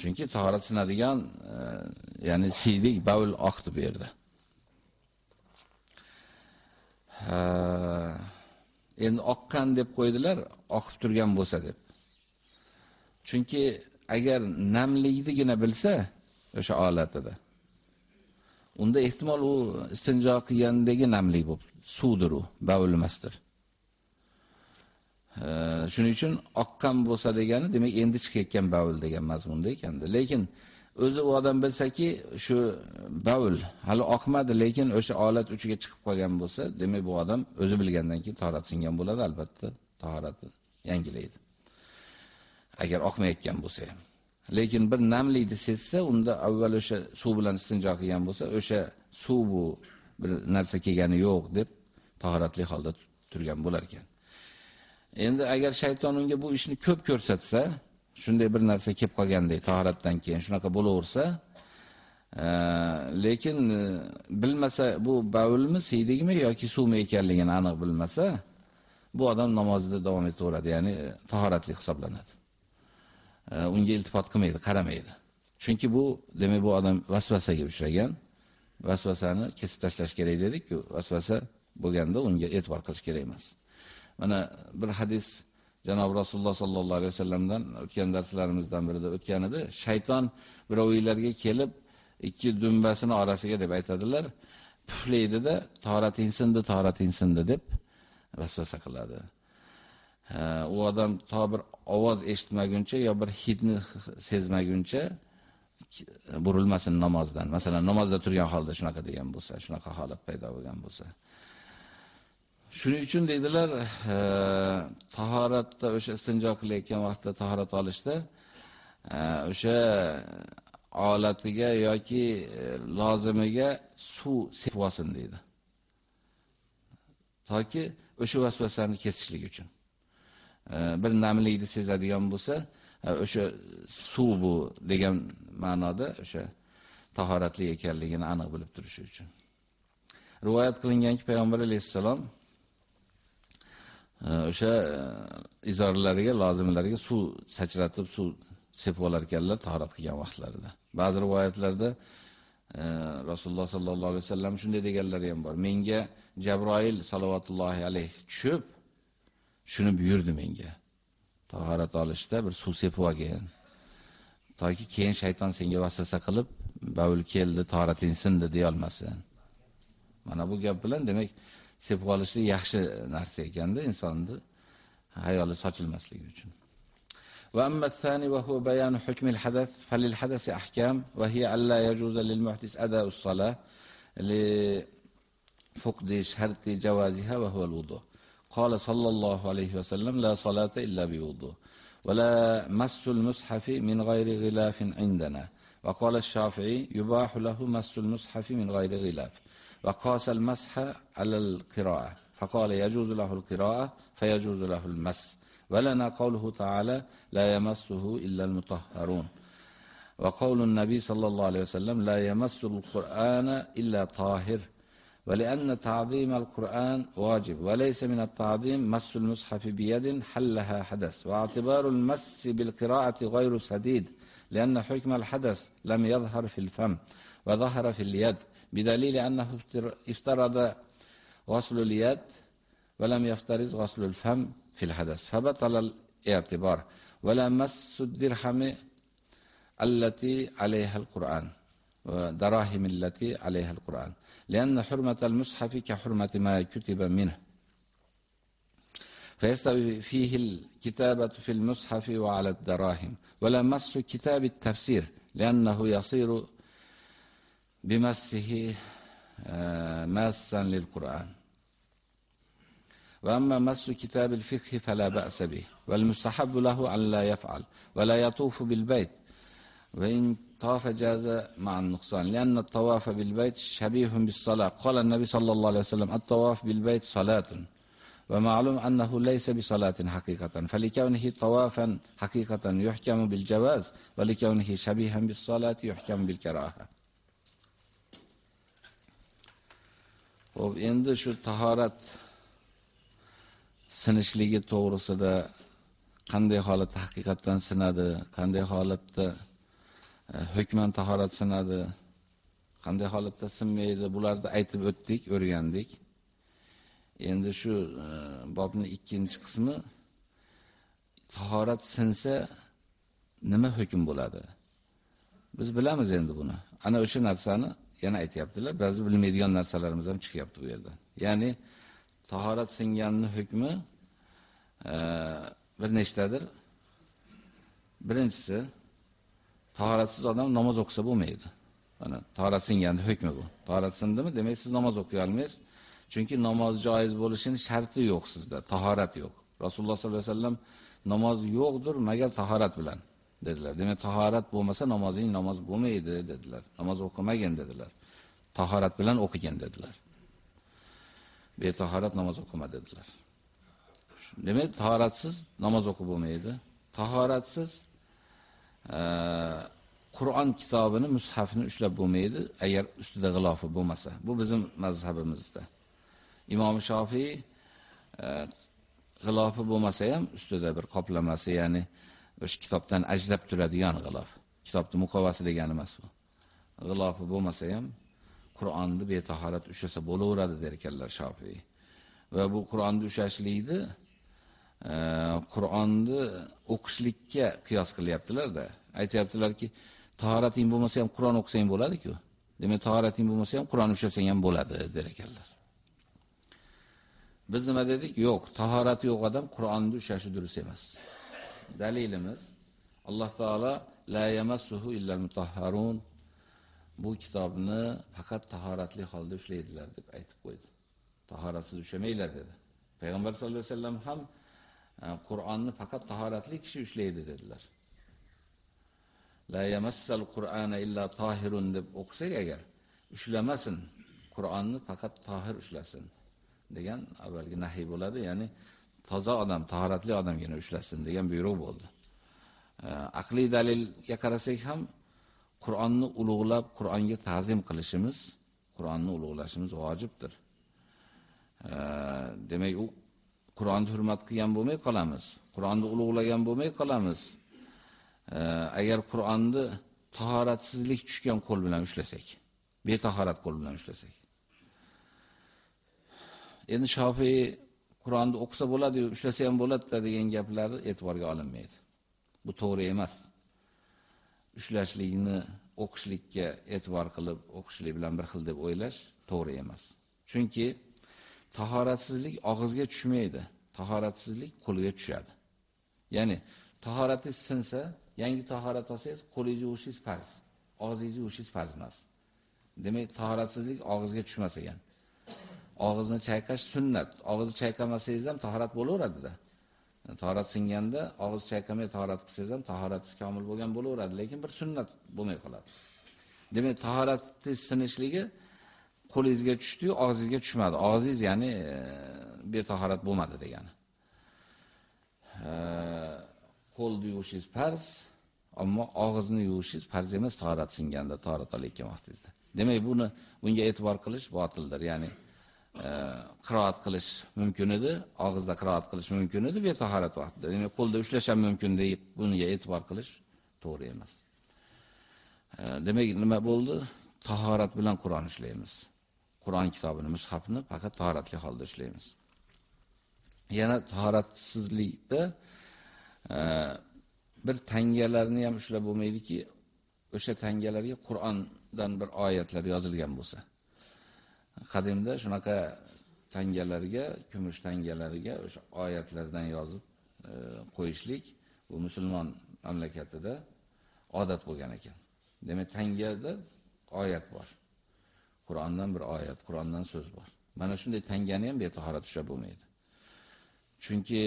Chunki tahorat sinadigan e, ya'ni siydik bavul oqdi bu yerda Ha, endi oqqan deb qo'ydilar oqib turgan bo'lsa deb. Chunki agar namligigina bilsa o'sha olatida. Unda ehtimol u istinjo qilgandagi namlik bo'lib suvdir u bavulmasdir. shuning uchun oqqan bo'lsa degani demak endi chiqayotgan bavul degan mazmunda ekanda. Lekin o'zi u odam bilsaki shu bavul hali oqmadi lekin o'sha olat uchiga chiqib qolgan bo'lsa demak bu odam o'zi bilgandan keyin tahorat singan bo'ladi albatta tahorati yangilaydi agar oqmayotgan bo'lsa ham. Lekin bir namlikni sezsa, unda avval o'sha suv bilan istinjo qilgan bo'lsa, o'sha suv bu bir narsa kelgani yo'q deb tahoratli holda turgan bo'lar ekan. Endi agar shayton unga bu ishni ko'p ko'rsatsa, shunday bir narsa kelib qolgandek tahoratdan keyin shunaqa bo'laversa, e, lekin e, bilmasa bu bavulmi, siydigimi yoki suvmi ekanligini aniq bilmasa, bu odam namozida davom etaveradi, ya'ni e, tahoratli hisoblanadi. Unga iltifot qilmaydi, qaramaydi. Chunki bu demak bu odam vasvasaga uchragan. Vasvasani kesib tashlash kerak dedik-ku, vasvasa bo'lganda unga e'tibor qilish kerak emas. Mana bir hadis Janob Rasululloh sallallohu alayhi vasallamdan o'tgan darslarimizdan birida o'tgan edi. Shayton birovlarga kelib ikki dumbasini orasiga deb aytadilar. Puflaydida torating sindi, torating sindi deb vasvasa qiladi. u odam to bir ovoz eshitmaguncha yo bir hidni sezmaguncha burilmasin namozdan. Masalan, namozda turgan holda shunaqa degan bo'lsa, shunaqa holat paydo bo'lgan bo'lsa. Shuning uchun deydilar, e, tahoratda o'sha istinjo qilayotgan vaqtda tahorat olishda e, o'sha olatiga yoki e, lozimiga suv sepvosin deydi. Toki o'sha vasvasani kesishlik uchun. E, bir namlikni sezadigan bo'lsa, e, o'sha suv bu degan ma'noda o'sha tahoratli ekanligini aniq bilib turish uchun. Rivoyat qilinganki, payg'ambar alayhisalom o'sha e, izorlariga, lozimlariga suv sachratib, suv sepib olar ekanlar tahorat qilgan vaqtlarida. Ba'zi rivoyatlarda e, Rasululloh sallallohu alayhi vasallam shunday deganlari ham bor. Menga Jabroil sallallohu alayhi tushib, shuni buyurdi menga. Tahorat olishda bir suv sepib. Toki keyin shayton senga vasvasa qilib, bavul keldi, tahorating sindi deya olmasin. Mana bu gap bilan demak sepib olishlik yaxshi narsa ekanda insonni hayoli sochilmasligi uchun. وأما الثاني وهو بيان حكم الحدث فللحدث أحكام وهي ألا يجوز للمحدث أداء الصلاة لفقد شرط جوازها وهو الوضوء قال صلى الله عليه وسلم لا صلاة إلا بوضوء ولا مس المصحف من غير غلاف عندنا وقال الشافعي يباح له مس المصحف من غير غلاف وقاس المسح على القراءة. فقال يجوز له القراءة فيجوز له المس. ولنا قوله تعالى لا يمسه إلا المطهرون. وقول النبي صلى الله عليه وسلم لا يمس القرآن إلا طاهر. ولأن تعظيم القرآن واجب وليس من التعظيم مس المصحف بيد حلها حدث. واعتبار المس بالقراءة غير سديد لأن حكم الحدث لم يظهر في الفم وظهر في اليد. بدليل أنه افترض غسل اليد ولم يفترض غسل الفم في الحدث فبطل الاعتبار ولا مس الدرهم التي عليها القرآن ودراهم التي عليها القرآن لأن حرمة المصحف كحرمة ما كتب منه. فيستوي فيه الكتابة في المصحف وعلى الدراهم ولا مس كتاب التفسير لأنه يصير بمسه ماسا للقرآن. وأما مس كتاب الفقه فلا بأس به والمستحب له أن لا يفعل ولا يطوف بالبيت. وإن طاف جاز مع النقصان لأن الطواف بالبيت شبيه بالصلاة. قال النبي صلى الله عليه وسلم الطواف بالبيت صلاة ومعلوم أنه ليس بصلاة حقيقة فلكونه طوافا حقيقة يحكم بالجواز ولكونه شبيها بالصلاة يحكم بالكراهة. Xo'p, endi shu tahorat sinishligi to'g'risida qanday holatda haqiqatdan sinadi, qanday holatda e, hukman tahorat sinadi, qanday holatda sinmaydi, bularni aytib o'tdik, o'rgandik. Endi shu e, bobning ikkinchi qismi tahorat sinsa nima hukm bo'ladi? Biz bilamiz endi buni. Ana o'sha narsani yana aytyaptilar. Ba'zi bilmaydigan narsalarimiz ham chiqyapti bu yerda. Ya'ni tahorat singanning hukmi e, bir nechtadir. Birinchisi tahoratsiz odam namoz o'qisa bo'lmaydi. Mana tahorat singanning hukmi bu. Tahorat sindimi? Demak, siz namoz o'qiy olmaysiz. Chunki namoz joiz bo'lishining sharti yo'q sizda, tahorat yo'q. Rasululloh sollallohu alayhi vasallam namoz yo'qdir magar tahorat bilan dedilar. Demak, tahorat bo'lmasa namozing namoz bo'lmaydi dedilar. Namoz o'qimagin dedilar. Tahorat bilan o'qigan dedilar. Betahorat namoz o'qima dedilar. Demak, tahoratsiz namoz o'qib bo'lmaydi. Tahoratsiz e, Qur'on kitobini, mushafni ushlab bo'lmaydi, agar ustida g'ilofi bo'lmasa. Bu bizning mazhabimizda. Imom Shofiy g'ilofi e, bo'lmasa ham ustida bir qoplamasi, ya'ni o'sha kitobdan ajrab turadigan g'ilof. Kitobning muqovasi degani emas bu. G'ilofi bo'lmasa ham Qur'onni betahorat ushlasa bo'laveradi der ekanlar Shofiy. Va bu Qur'onni ushlashlikni e, Qur'onni o'qishlikka qiyos qilyaptilar-da. Aytayaptilarki, tahorating bo'lmasa ham Qur'on o'qisang bo'ladi-ku. Demak, tahorating bo'lmasa ham Qur'on ushlasang ham bo'ladi der ekanlar. Biz nima dedik? Yo'q, tahorati yo'q odam Qur'onni ushlashi durust emas. Dalilimiz Alloh taolo la yamassuhu illal mutahharun bu kitobni faqat tahoratli holda ushlaydilar deb aytib qo'ydi. Tahoratsiz ushlamanglar dedi. Payg'ambar sollallohu alayhi vasallam ham e, Qur'onni faqat tahoratli kishi ushlaydi dedilar. La yamassal Qur'ana illa tahirun deb o'qisak agar, ushlamasin, Qur'onni faqat tahir ushlasin degan avvalgi nahiy bo'ladi, ya'ni toza odam, tahoratli odamgina ushlasin degan buyruq bo'ldi. Aqliy dalilga qarasak ham Qur'onni ulug'lab, Qur'onga ta'zim qilishimiz, Qur'onni ulug'lashimiz vojibdir. Demak, u Qur'onni hurmat qilgan bo'lmay qolamiz. Qur'onni ulug'lagan bo'lmay qolamiz. Agar Qur'onni tahoratsizlik tushgan qo'l bilan ushlasak, betahorat qo'l bilan ushlasak. Endi Shofiy Qur'onni o'qisa bo'ladi, ushlasa ham bo'ladi degan gaplari e'tiborga olinmaydi. Bu to'g'ri emas. Ushlashlikni o'qishlikka e'tibor qilib, o'qishlik bilan bir xil deb o'ylash to'g'ri emas. Chunki tahoratsizlik og'izga tushmaydi. Tahoratsizlik qo'lga tushadi. Ya'ni tahoratingiz sinsa, yangi tahorat olsangiz, qo'lingizni yuvishingiz farz. Og'zingizni yuvishingiz farz emas. Demak, tahoratsizlik og'izga tushmas ekan. Og'izni chayqash sunnat. Og'izni chayqamasangiz ham tahorat bo'laveradi. Tahorat singanda og'iz chayqamay tahorat qilsangiz ham tahoratingiz komil bo'lgan bo'laveradi, lekin bir sunnat bo'lmay qoladi. Demak, tahoratning sinishligi qo'lingizga tushdi, og'zingizga tushmadi. Og'zingiz ya'ni e, betahorat bo'lmadi degani. E, qo'lni yuvishingiz farz, ammo og'izni yuvishingiz farz emas tahorat singanda, tahorat olayotgan vaqtingizda. Demak, buni bunga e'tibor qilish botildir. Ya'ni qiroat qilish mumkin edi, og'izda qiroat qilish mumkin edi betahorat vaqtida. Demak, qo'lda ushlash ham mumkin deb bunga e'tibor qilish to'g'ri emas. Demak, nima bo'ldi? Tahorat bilan Qur'on ishlaymiz. Qur'on kitobini, mushafni faqat tahoratli holda ishlaymiz. Yana tahoratsizlikda bir tangalarni ham ushlab bo'lmaydiki, o'sha tangalarga Qur'ondan bir oyatlar yozilgan bo'lsa. Qadimda shunaqa tangalarga, kumush tangalarga o'sha oyatlardan yozib e, qo'yishlik bu musulmon mamlakatida odat bo'lgan ekan. Demak, tangada oyat bor. Qur'ondan bir oyat, Qur'ondan so'z bor. Mana shunday tangani ham betahorat ushlab bo'lmaydi. Chunki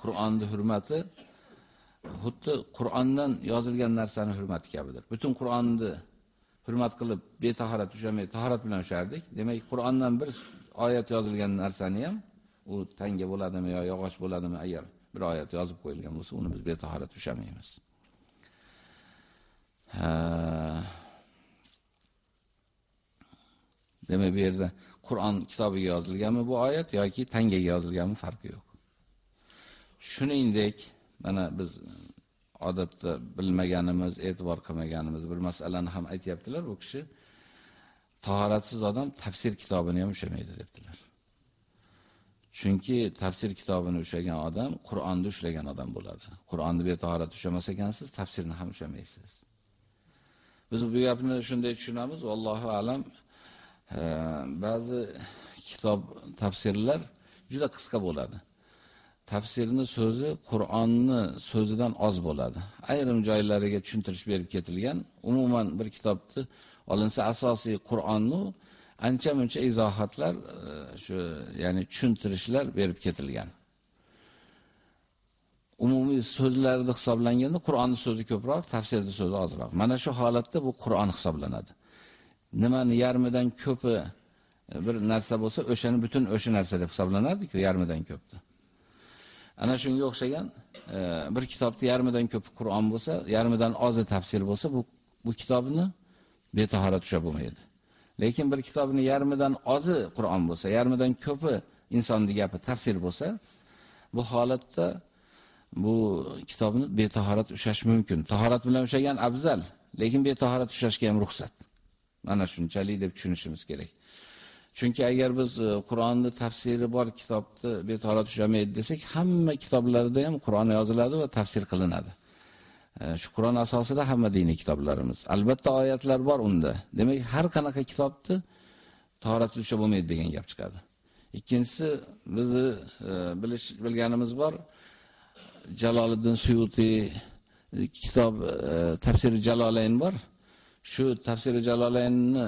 Qur'onning hurmati xuddi Qur'ondan yozilgan narsani hurmati kabidir. Butun Qur'onni hurmat qilib betahorat ushamay, tahorat bilan ushardik. Demak, Qur'ondan bir oyat yozilgan narsani ham u tanga bo'ladimi yo yog'och bo'ladimi, agar bir oyat yozib qo'yilgan bo'lsa, uni biz betahorat ushamaymiz. Demak, bu yerda Qur'on kitobiga yozilganmi bu oyat yoki tangaga yozilganmi farqi yo'q. Shuningdek, mana biz odatda bilmaganimiz, e'tibor qilmaganimiz bir masalani ham aytibdilar bu kishi. Tahoratsiz odam tafsir kitobini ham ushlamaydi debdilar. Chunki tafsir kitobini ushlagan odam Qur'onni ushlagan odam bo'ladi. Qur'onni betahorat ushlamas ekansiz, tafsirni ham ushlamaysiz. Biz bu gapni shunday tushunamiz, vallohu alam. E, ba'zi kitob tafsirlar juda qisqa bo'ladi. Tafsirni so'zi Qur'onni so'zidan oz bo'ladi. Ayrim joylariga tushuntirish berib ketilgan, umuman bir kitobni olinsa asosiy Qur'onni ancha muncha izohatlar e, shu ya'ni tushuntirishlar berib ketilgan. umumiy so'zlarda hisoblanganda Qur'onning so'zi ko'proq, tafsirning so'zi ozroq. Mana shu holatda bu Qur'on hisoblanadi. Nimani yarmidan ko'pi e, bir narsa bo'lsa, o'shani butun o'sha narsa deb hisoblanadi-ku, yarmidan ko'pdi. Ana shunga o'xshagan e, bir kitobni yarmidan ko'pi Qur'on bo'lsa, yarmidan ozi tafsir bo'lsa, bu bu kitobni betahorat ushlab bo'lmaydi. Lekin bir kitobni yarmidan ozi Qur'on bo'lsa, yarmidan ko'pi insonning gapi tafsir bo'lsa, bu holatda bu kitobni betahorat ushlash mumkin. Tahorat bilan ushlagan afzal, lekin betahorat ushlashga ham ruxsat. Mana shunchalik deb tushunishimiz kerak. Chunki agar biz e, Qur'onni tafsiri bor kitobni betorat ushlamaydi desak, hamma kitoblarda ham Qur'on yoziladi va tafsir qilinadi. E, shu Qur'on asosida hamma diniy kitoblarimiz. Albatta oyatlar bor unda. Demak, har qanaqa kitobni tahorat ushlab bo'lmaydi degan gap chiqadi. Ikkinchisi, bizni e, bilish bilganimiz bor. Jaloliddin Suyuti kitob tafsiri Jalolayn bor. Shu tafsiri Jalolaynni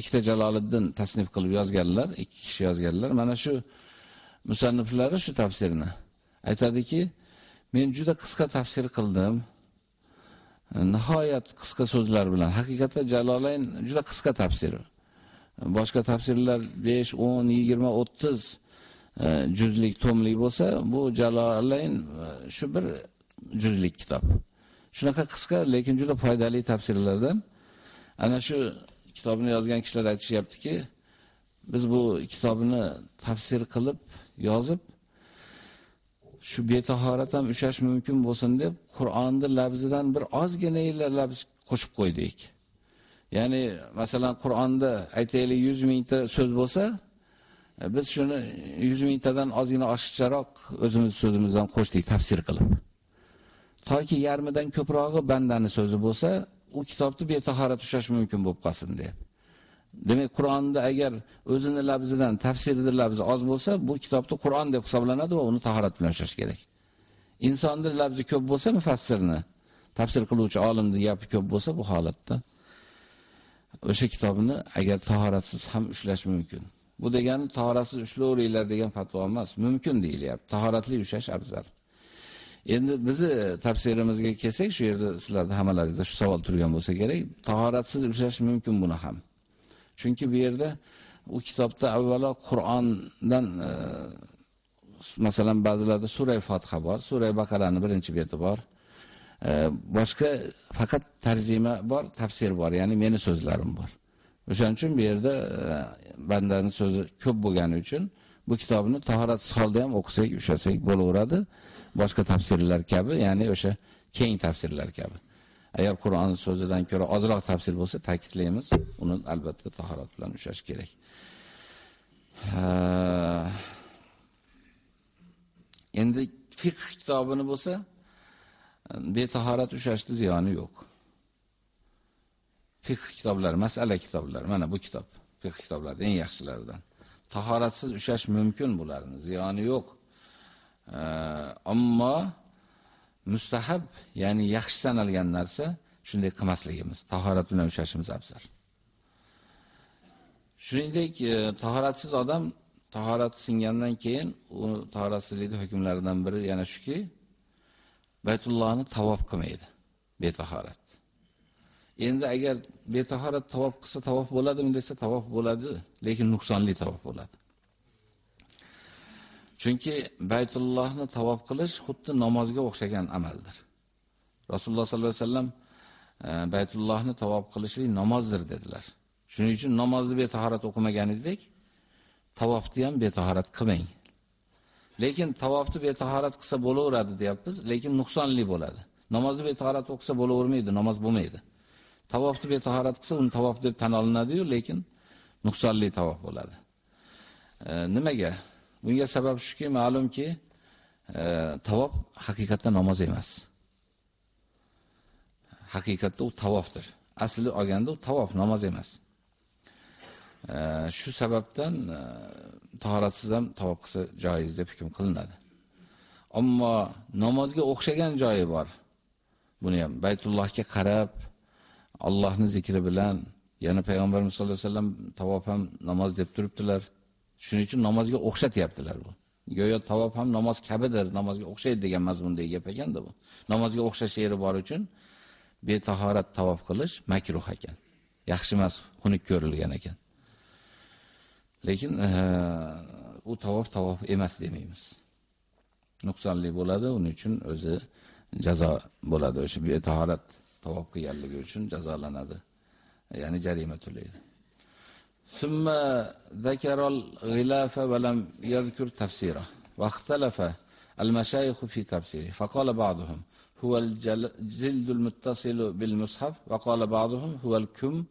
ikkita Jaloliddin tasnif qilib yozganlar, ikki kishi yozganlar. Mana shu musanniflari shu tafsirni aytadiki, men juda qisqa tafsir qildim. Nihoyat qisqa so'zlar bilan. Haqiqatda Jalolayn juda qisqa tafsir. Boshqa tafsirlar 5, 10, 20, 30 juzlik tomlik bo'lsa, bu Jalolayn e, shu bir juzlik kitob. Shunaqa qisqa, lekin juda foydali tafsirlardan. Ana shu kitobni yozgan kishilar aytishyaptiki, biz bu kitobni tafsir qilib, yozib, shu betahorat ham ushash mumkin bo'lsin deb Qur'onni labzidan bir ozgina labz qo'shib qo'ydik. Ya'ni, masalan, Qur'onda aytaylik 100 mingta so'z bo'lsa, e, biz shuni 100 mingtadan ozgina oshiqcharoq o'zimiz so'zimizdan qo'shdik tafsir qilib. Toki yarmidan ko'prog'i bandani so'zi bo'lsa, u kitobni betahorat ushlash mumkin bo'lib qolsin deb. Demak, Qur'onda agar o'zini labzidan tafsirida labzi oz bo'lsa, bu kitobni Qur'on deb hisoblanadi va uni tahorat bilan ushlash kerak. Insonning labzi ko'p bo'lsa, mufassirni, tafsir qiluvchi olimning gapi ko'p bo'lsa, bu holatda o'sha kitobni agar tahoratsiz ham ushlash mumkin. Bu degani tahoratsiz ushlayveringlar degan fatvo emas, mumkin deyilyapti. Tahoratli ushlash afzal. Endi bizni e, tafsirimizga kelsak, shu yerda sizlarda hammalaringizda shu savol turgan bo'lsa kerak, tahoratsiz ushlash mumkin buni ham. Chunki bu yerda u kitobda avvalo Qur'ondan e, masalan ba'zilarda sura Fotiha bor, sura Baqaraning birinchi beti bor. E, boshqa faqat tarjima bor, tafsir bor, ya'ni meni so'zlarim bor. O'shaning uchun bu yerda e, bandaning so'zi ko'p bo'lgani uchun bu kitobni tahoratsiz holda ham o'qisak, ushlasak bo'laveradi. Boshqa tafsirlar kabi, ya'ni o'sha keng tafsirlar kabi. Agar Qur'on so'zidan ko'ra ozroq tafsir bo'lsa, ta'kidlaymiz, uni albatta tahorat bilan ushlash kerak. Endi fiqh kitobini bo'lsa, betahorat ushlashda ziyoni yo'q. fiqh kitoblari, masala kitoblari, mana bu kitob fiqh kitoblaridan eng yaxshilaridan. Tahoratsiz ushlash mumkin bularni, ziyoni yo'q. Ammo mustahab, ya'ni yaxshi sanalgan narsa shunday qilmasligimiz, tahorat bilan ushlashimiz afzal. Shuningdek, e, tahoratsiz odam tahorat singandan keyin u tahoratsizlikning hukmlaridan biri yana shuki, Baytullohni tavof qilmaydi, betahorat. Endi agar betahorat tavof qilsa tavof bo'ladimi desa tavof bo'ladi, lekin nuqsonli tavof bo'ladi. Chunki Baytullohni tavof qilish xuddi namozga o'xshagan amaldir. Rasululloh sollallohu alayhi vasallam e, Baytullohni tavof qilishlik namozdir dedilar. Shuning uchun namozni betahorat o'qimaganingizdek, tavofni ham betahorat qilmang. Lekin tavofni betahorat qilsa bo'laveradi deyapmiz, lekin nuqsonli bo'ladi. Namozni betahorat o'qisa bo'lavermaydi, namoz bo'lmaydi. Tavofni betahorat qilsa, uni tavof deb tan olinadi-yu, lekin nuqsonli tavof bo'ladi. E, nimaga? Bunga sabab shuki, ma'lumki, e, tavof haqiqatda namoz emas. Haqiqatda u tavofdir. Asli olganda u tavof, namoz emas. E, shu sababdan e, tahoratsiz ham tavof qilsa joiz deb hukm qilinadi. Ammo namozga o'xshagan joyi bor. Buni ham Baytullohga qarab Allohning zikri bilan Yana payg'ambarimiz sollallohu alayhi vasallam tavof ham namoz deb turibdilar. Shuning uchun namozga o'xshatyaptilar bu. Go'yo tavof ham namoz kabidir, namozga o'xshaydi degan mazmundagi gap ekanda bu. Namozga o'xshash yeri bor uchun betahorat tavof qilish makruh ekan. Yaxshi emas, xunuk ko'rilgan ekan. Lekin e, u tavof tavof emas demaymiz. Nuqsonli bo'ladi, uning uchun o'zi jazo bo'ladi. O'sha betahorat tavof qilganligi uchun jazolanadi. Ya'ni jarima to'laydi. ثم ذكر الغلاف ولم يذكر تفسيره واختلف المشايخ في تفسيره فقال بعضهم هو الجلد المتصل بالمصحف وقال بعضهم هو الكم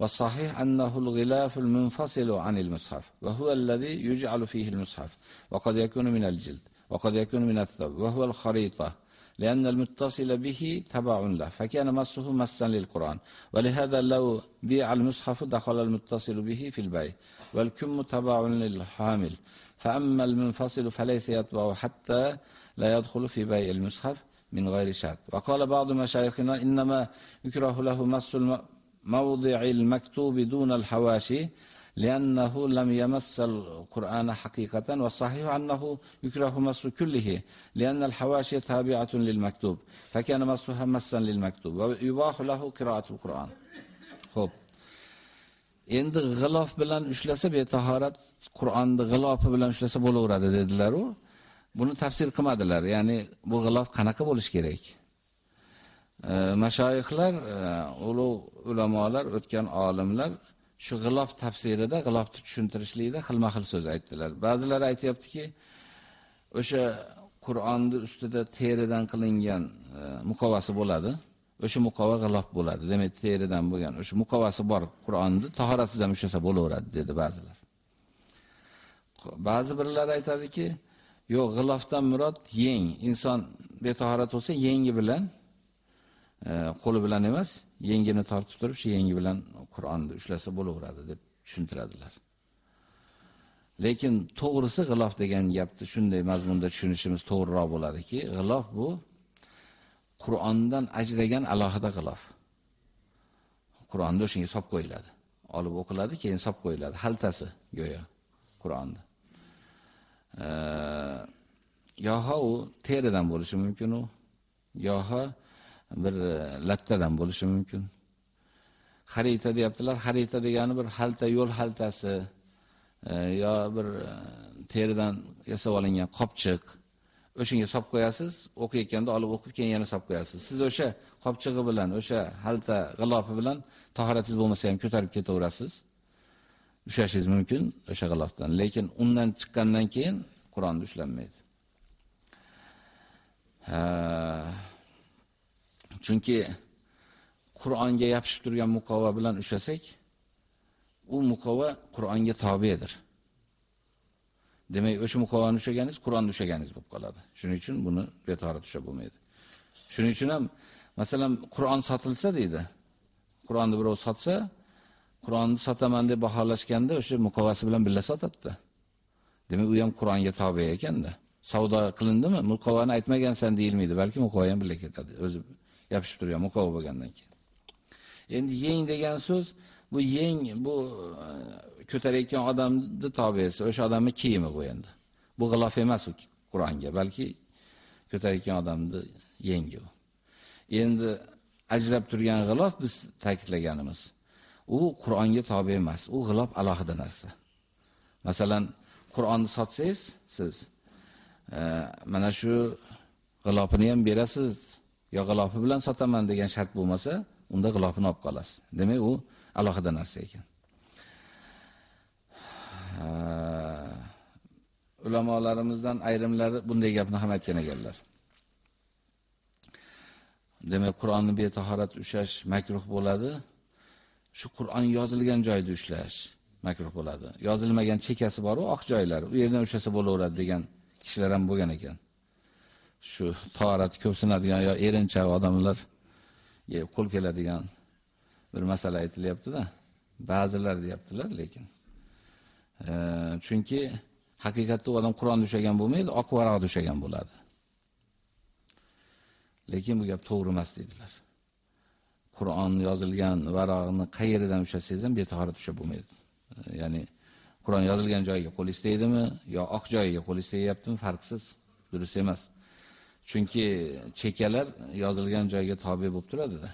والصحيح أنه الغلاف المنفصل عن المصحف وهو الذي يجعل فيه المصحف وقد يكون من الجلد وقد يكون من الثوب وهو الخريطة لأن المتصل به تبع له فكان مسه مسا للقرآن. ولهذا لو بيع المصحف دخل المتصل به في البيع والكم تبع للحامل. فأما المنفصل فليس يتبع حتى لا يدخل في بيع المصحف من غير شرط وقال بعض مشايخنا إنما يكره له مس موضع المكتوب دون الحواشي لأنه لم يمس القرآن حقيقة والصحيح أنه يكره مس كله لأن الحواشي تابعة للمكتوب فكان مسها مسا للمكتوب ويباح له قراءة القرآن خب endi g'ilof bilan ushlasa betahorat Qur'onni g'ilofi bilan ushlasa bo'laveradi dedilar u. Buni tafsir qilmadilar. Ya'ni bu g'ilof qanaqa bo'lishi kerak? E, mashoyixlar, e, ulug' ulamolar, o'tgan olimlar shu g'ilof tafsirida, g'ilofni tushuntirishlikda xilma-xil so'z aytdilar. Ba'zilar aytayaptiki, o'sha Qur'onni ustida teridan qilingan e, muqovasi bo'ladi. O'sha muqova g'ilof bo'ladi. Demak, teridan bo'lgan o'sha muqovasi bor Qur'onni tahoratsiz ham ushlasa bo'laveradi dedi ba'zilar. Ba'zi birlar aytadiki, yo'q, g'ilofdan murod yeng. Inson betahorat bo'lsa, yengi bilan e, qo'li bilan emas, yengini tortib turib, shu yengi bilan Qur'onni ushlasa bo'laveradi deb tushuntiradilar. Lekin to'g'risi g'ilof degan gapni shunday mazmunda tushunishimiz to'g'riroq bo'ladiki, g'ilof bu Qur'ondan ajragan alohida g'ilof. Qur'onda shunga solib qo'yiladi. Olib o'qiladi, keyin solib qo'yiladi. Xaltasi go'yo Qur'onda. yoha u teridan bo'lishi mumkin u, yoha bir e, lattadan bo'lishi mumkin. Xarita deyaptilar. Xarita degani bir xalta, yo'l xaltasi e, yo bir e, teridan yasab olingan qopchiq. O'shinga solib qo'yasiz, o'qiyotganda olib o'qib keyin yana solib qo'yasiz. Siz o'sha qopchig'i bilan, o'sha xalta g'ilofi bilan tahoratingiz bo'lmasa ham ko'tarib ketaverasiz. Ushlashingiz mumkin o'sha g'ilofdan. Lekin undan chiqqandan keyin Qur'onni ushlanmaydi. Ha Chunki Qur'onga yopishib turgan muqova bilan ushlasak, u muqova Qur'onga tobedir. Demak, o'sha muqovani ushlaganingiz Qur'onni ushlaganingiz bo'lib qoladi. Shuning uchun buni betorat ushlab bo'lmaydi. Shuning uchun ham masalan Qur'on sotilsa deydi. Qur'onni birov sotsa, Qur'onni sotaman deb baholashganda o'sha muqovasi bilan birga sotadi. Demak, u ham Qur'onga tobe ekanda. Savdo qilindimi? Muqovani aytmagansan deyilmaydi, balki muqova ham birga ketadi. O'zi yopishib turgan muqova bo'lgandan keyin. Endi yeng degan so'z bu yeng bu e, ko'tarayotgan odamni tobesi, o'sha odamning kiyimi bu endi. Bu g'ilof emas u Qur'onga, balki ko'tarayotgan odamni yengi u. Endi ajrab turgan g'ilof biz ta'kidlaganimiz. U Qur'onga tobe emas, u g'ilof alohida narsa. Masalan, Qur'onni sotsangiz, siz e, mana shu g'ilofini ham berasiz, yo g'ilofi bilan sotaman degan shart bo'lmasa, unda g'ilofini olib qolasiz. Demak, u alohida narsa ekan. (sighs) Ulamolarimizdan ayrimlari bunday gapni ham aytgan ekanlar. Demak, Qur'onni betahorat ushlash makruh bo'ladi. Shu Qur'on yozilgan joyda ushlash makruh bo'ladi. Yozilmagan chekasi bor u oq joylari. U yerdan ushlasa bo'laveradi degan kishilar ham bo'lgan ekan. Shu tahorat ko'p sinadigan yo erinchoq odamlar qo'l keladigan bir masala aytilyapti-da. Ba'zilar deyaptilar, lekin e, chunki haqiqatda odam Qur'on ushlagan bo'lmaydi, oq varaqda ushlagan bo'ladi. Lekin bu gap to'g'ri emas dedilar. Qur'on yozilgan varaqni qayeridan ushlasangiz ham betahorat ushlab bo'lmaydi. E, ya'ni Qur'on yozilgan joyiga qo'l istaydimi yo oq joyiga qo'l istayaptimi farqsiz, durust emas. Chunki chekalar yozilgan joyga tobe bo'lib turadi-da.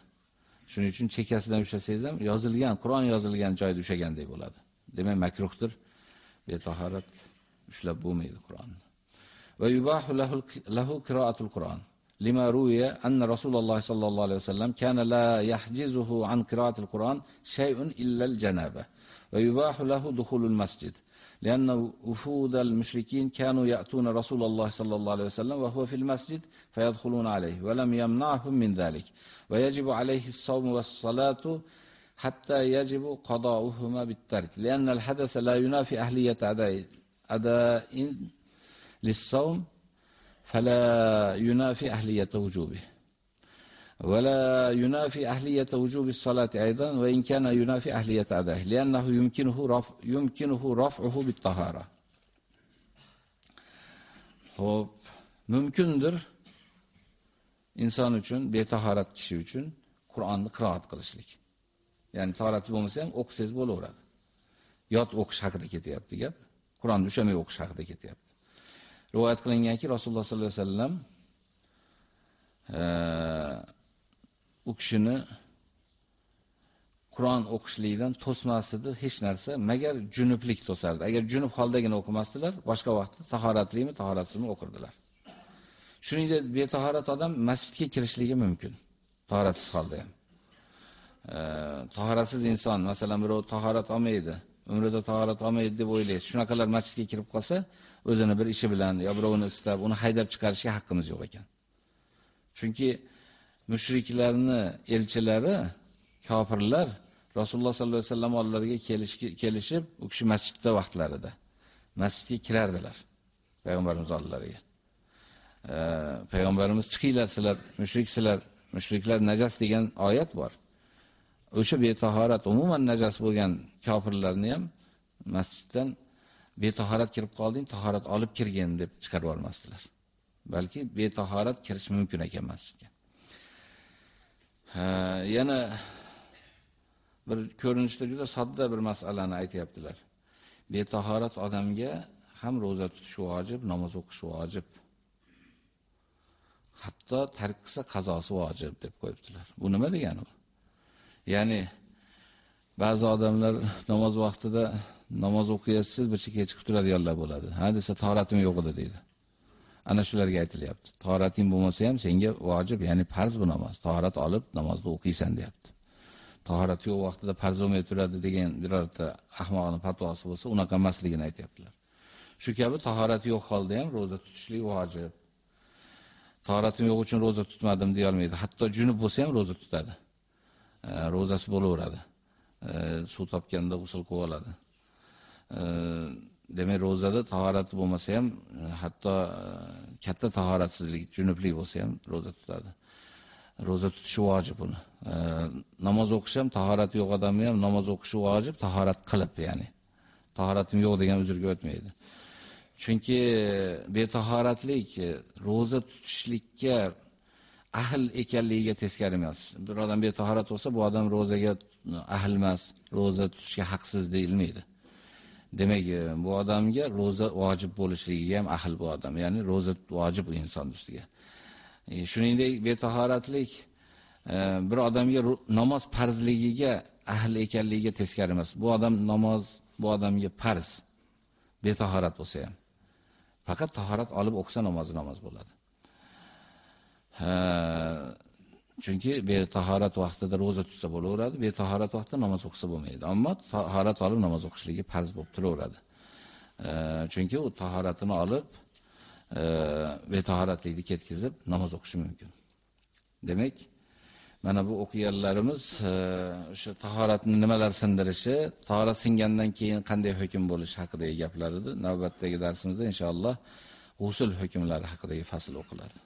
Shuning uchun chekasidan ushlasangiz ham yozilgan, Qur'on yozilgan joyda ushagandek bo'ladi. Demak, makruhdir. Betahorat ushlab bo'lmaydi Qur'onni. Va yubahu lahu lahu qira'atul Qur'on. Lima ruya anna Rasululloh sallallohu alayhi vasallam kana la yahjizuhu an qira'atil Qur'on shay'un illa al-janaba. Va yubahu lahu dukhulul masjid. لأن وفود المشركين كانوا يأتون رسول الله صلى الله عليه وسلم وهو في المسجد فيدخلون عليه ولم يمنعهم من ذلك. ويجب عليه الصوم والصلاة حتى يجب قضاؤهما بالترك لأن الحدث لا ينافي أهلية أداء, أداء للصوم فلا ينافي أهلية وجوبه. ولا ينافي أهلية وجوب الصلاة أيضا وإن كان ينافي أهلية أدائه لأنه يمكنه رفع يمكنه رفعه بالطهارة Xo'p, mumkindir inson uchun betahorat kishi uchun Qur'onni qiroat qilishlik. Ya'ni tahoratsiz bo'lmasa ham o'qisangiz bo'laveradi. Yot o'qish haqida ketyapti gap. Qur'onni ushamay o'qish haqida ketyapti. Rivoyat qilinganki, Rasululloh sollallohu alayhi vasallam u kishini Qur'on o'qishlikdan to'smasdi hech narsa, magar junublik to'sardi. Agar junub holdagina o'qimasdilar, boshqa vaqtda tahoratlimi, tahoratsizmi o'qirdilar. Shuningdek, betahorat odam masjidga kirishligi mumkin, tahoratsiz holda ham. tahoratsiz inson, masalan, birov tahorat olmaydi, umrida tahorat olmaydi deb o'ylaysiz. Shunaqalar masjidga kirib qolsa, o'zini bir ishi bilan yo birovni istab, uni haydab chiqarishga haqqimiz yo'q ekan. Chunki mushriklarni elchilari, kofirlar Rasululloh sollallohu alayhi vasallam oldilariga kelishib, u kishi masjidda vaqtlarida masjidga kirardilar. Payg'ambarimiz oldilariga. Payg'ambarimiz chiqinglar sizlar, mushriksizlar, mushriklar najas degan oyat bor. O'sha betahorat umuman najas bo'lgan kofirlarni ham masjiddan betahorat kirib qolding, tahorat olib kirgin deb chiqarib olmasdilar. balki betahorat kirish mumkin ekan masjidga. Yana bir ko'rinishda juda sodda bir masalani aytayaptilar. Betahorat odamga ham roza tutish vojib, namoz o'qish vojib. Hatto tark qilsa qazosi vojib deb qo'yibdilar. Bu nima degani bu? Ya'ni ba'zi odamlar namoz vaqtida namoz o'qiyapsiz, bir chekka chiqib turadiganlar bo'ladi. Ha desa tahoratim yo'q edi deydi. Ana shularga aytilyapti. Tahorating bo'lmasa ham senga vojib, ya'ni farz bu namoz. Tahorat olib namozni o'qiysan deyapti. Tahorat yo'q vaqtida farz bo'lmay turadi degan birorta ahmoqning fatvosi bo'lsa, unaqa emasligini aytayaptilar. Shu kabi tahorat yo'q holda ham roza tutishlik vojib. Tahoratim yo'q uchun roza tutmadim deya olmaydi. Hatto junub bo'lsa ham roza tutadi. E, rozasi bo'laveradi. E, suv topganda usul qilib oladi. Demak ro'zada tahorati bo'lmasa ham e, hatto e, katta tahoratsizlik, junublik bo'lsa ham ro'za tutadi. Ro'za tutishi vojib uni. E, namoz o'qish ham tahorati yo'q odamni ham namoz o'qishi vojib, tahorat qilib, ya'ni. Tahoratim yo'q degan uzrga o'tmaydi. Chunki betahoratlik ro'za tutishlikka ahl ekanligiga teskari emas. Bir odam betahorat bo'lsa, bu odam ro'zaga ahl emas, ro'za tutishga haqsiz deyilmaydi. Demak, e, bu odamga roza vojib bo'lishligiga ham ahl bu odam. Ya'ni roza vojib inson ustiga. E, shuningdek, betahoratlik e, bir odamga namoz farzligiga ahl ekanligiga teskari emas. Bu odam namoz bu odamga farz. Betahorat bo'lsa ham. Faqat tahorat olib o'qsa namozi namoz bo'ladi. Chunki betahorat vaqtida roza tutsa bo'laveradi, betahorat vaqtida namoz o'qisa bo'lmaydi. Ammo tahorat olib namoz o'qishligi farz bo'lib turaveradi. Chunki u tahoratini olib e, betahoratlikni ketkizib namoz o'qishi mumkin. Demak, mana bu o'qiganlarimiz e, o'sha tahoratni nimalar sindirishi, tahorat singandan keyin qanday hukm bo'lishi haqidagi gaplar edi. Navbatdagi darsimizda inshaalloh g'usl hukmlari haqidagi fasl o'qiladi.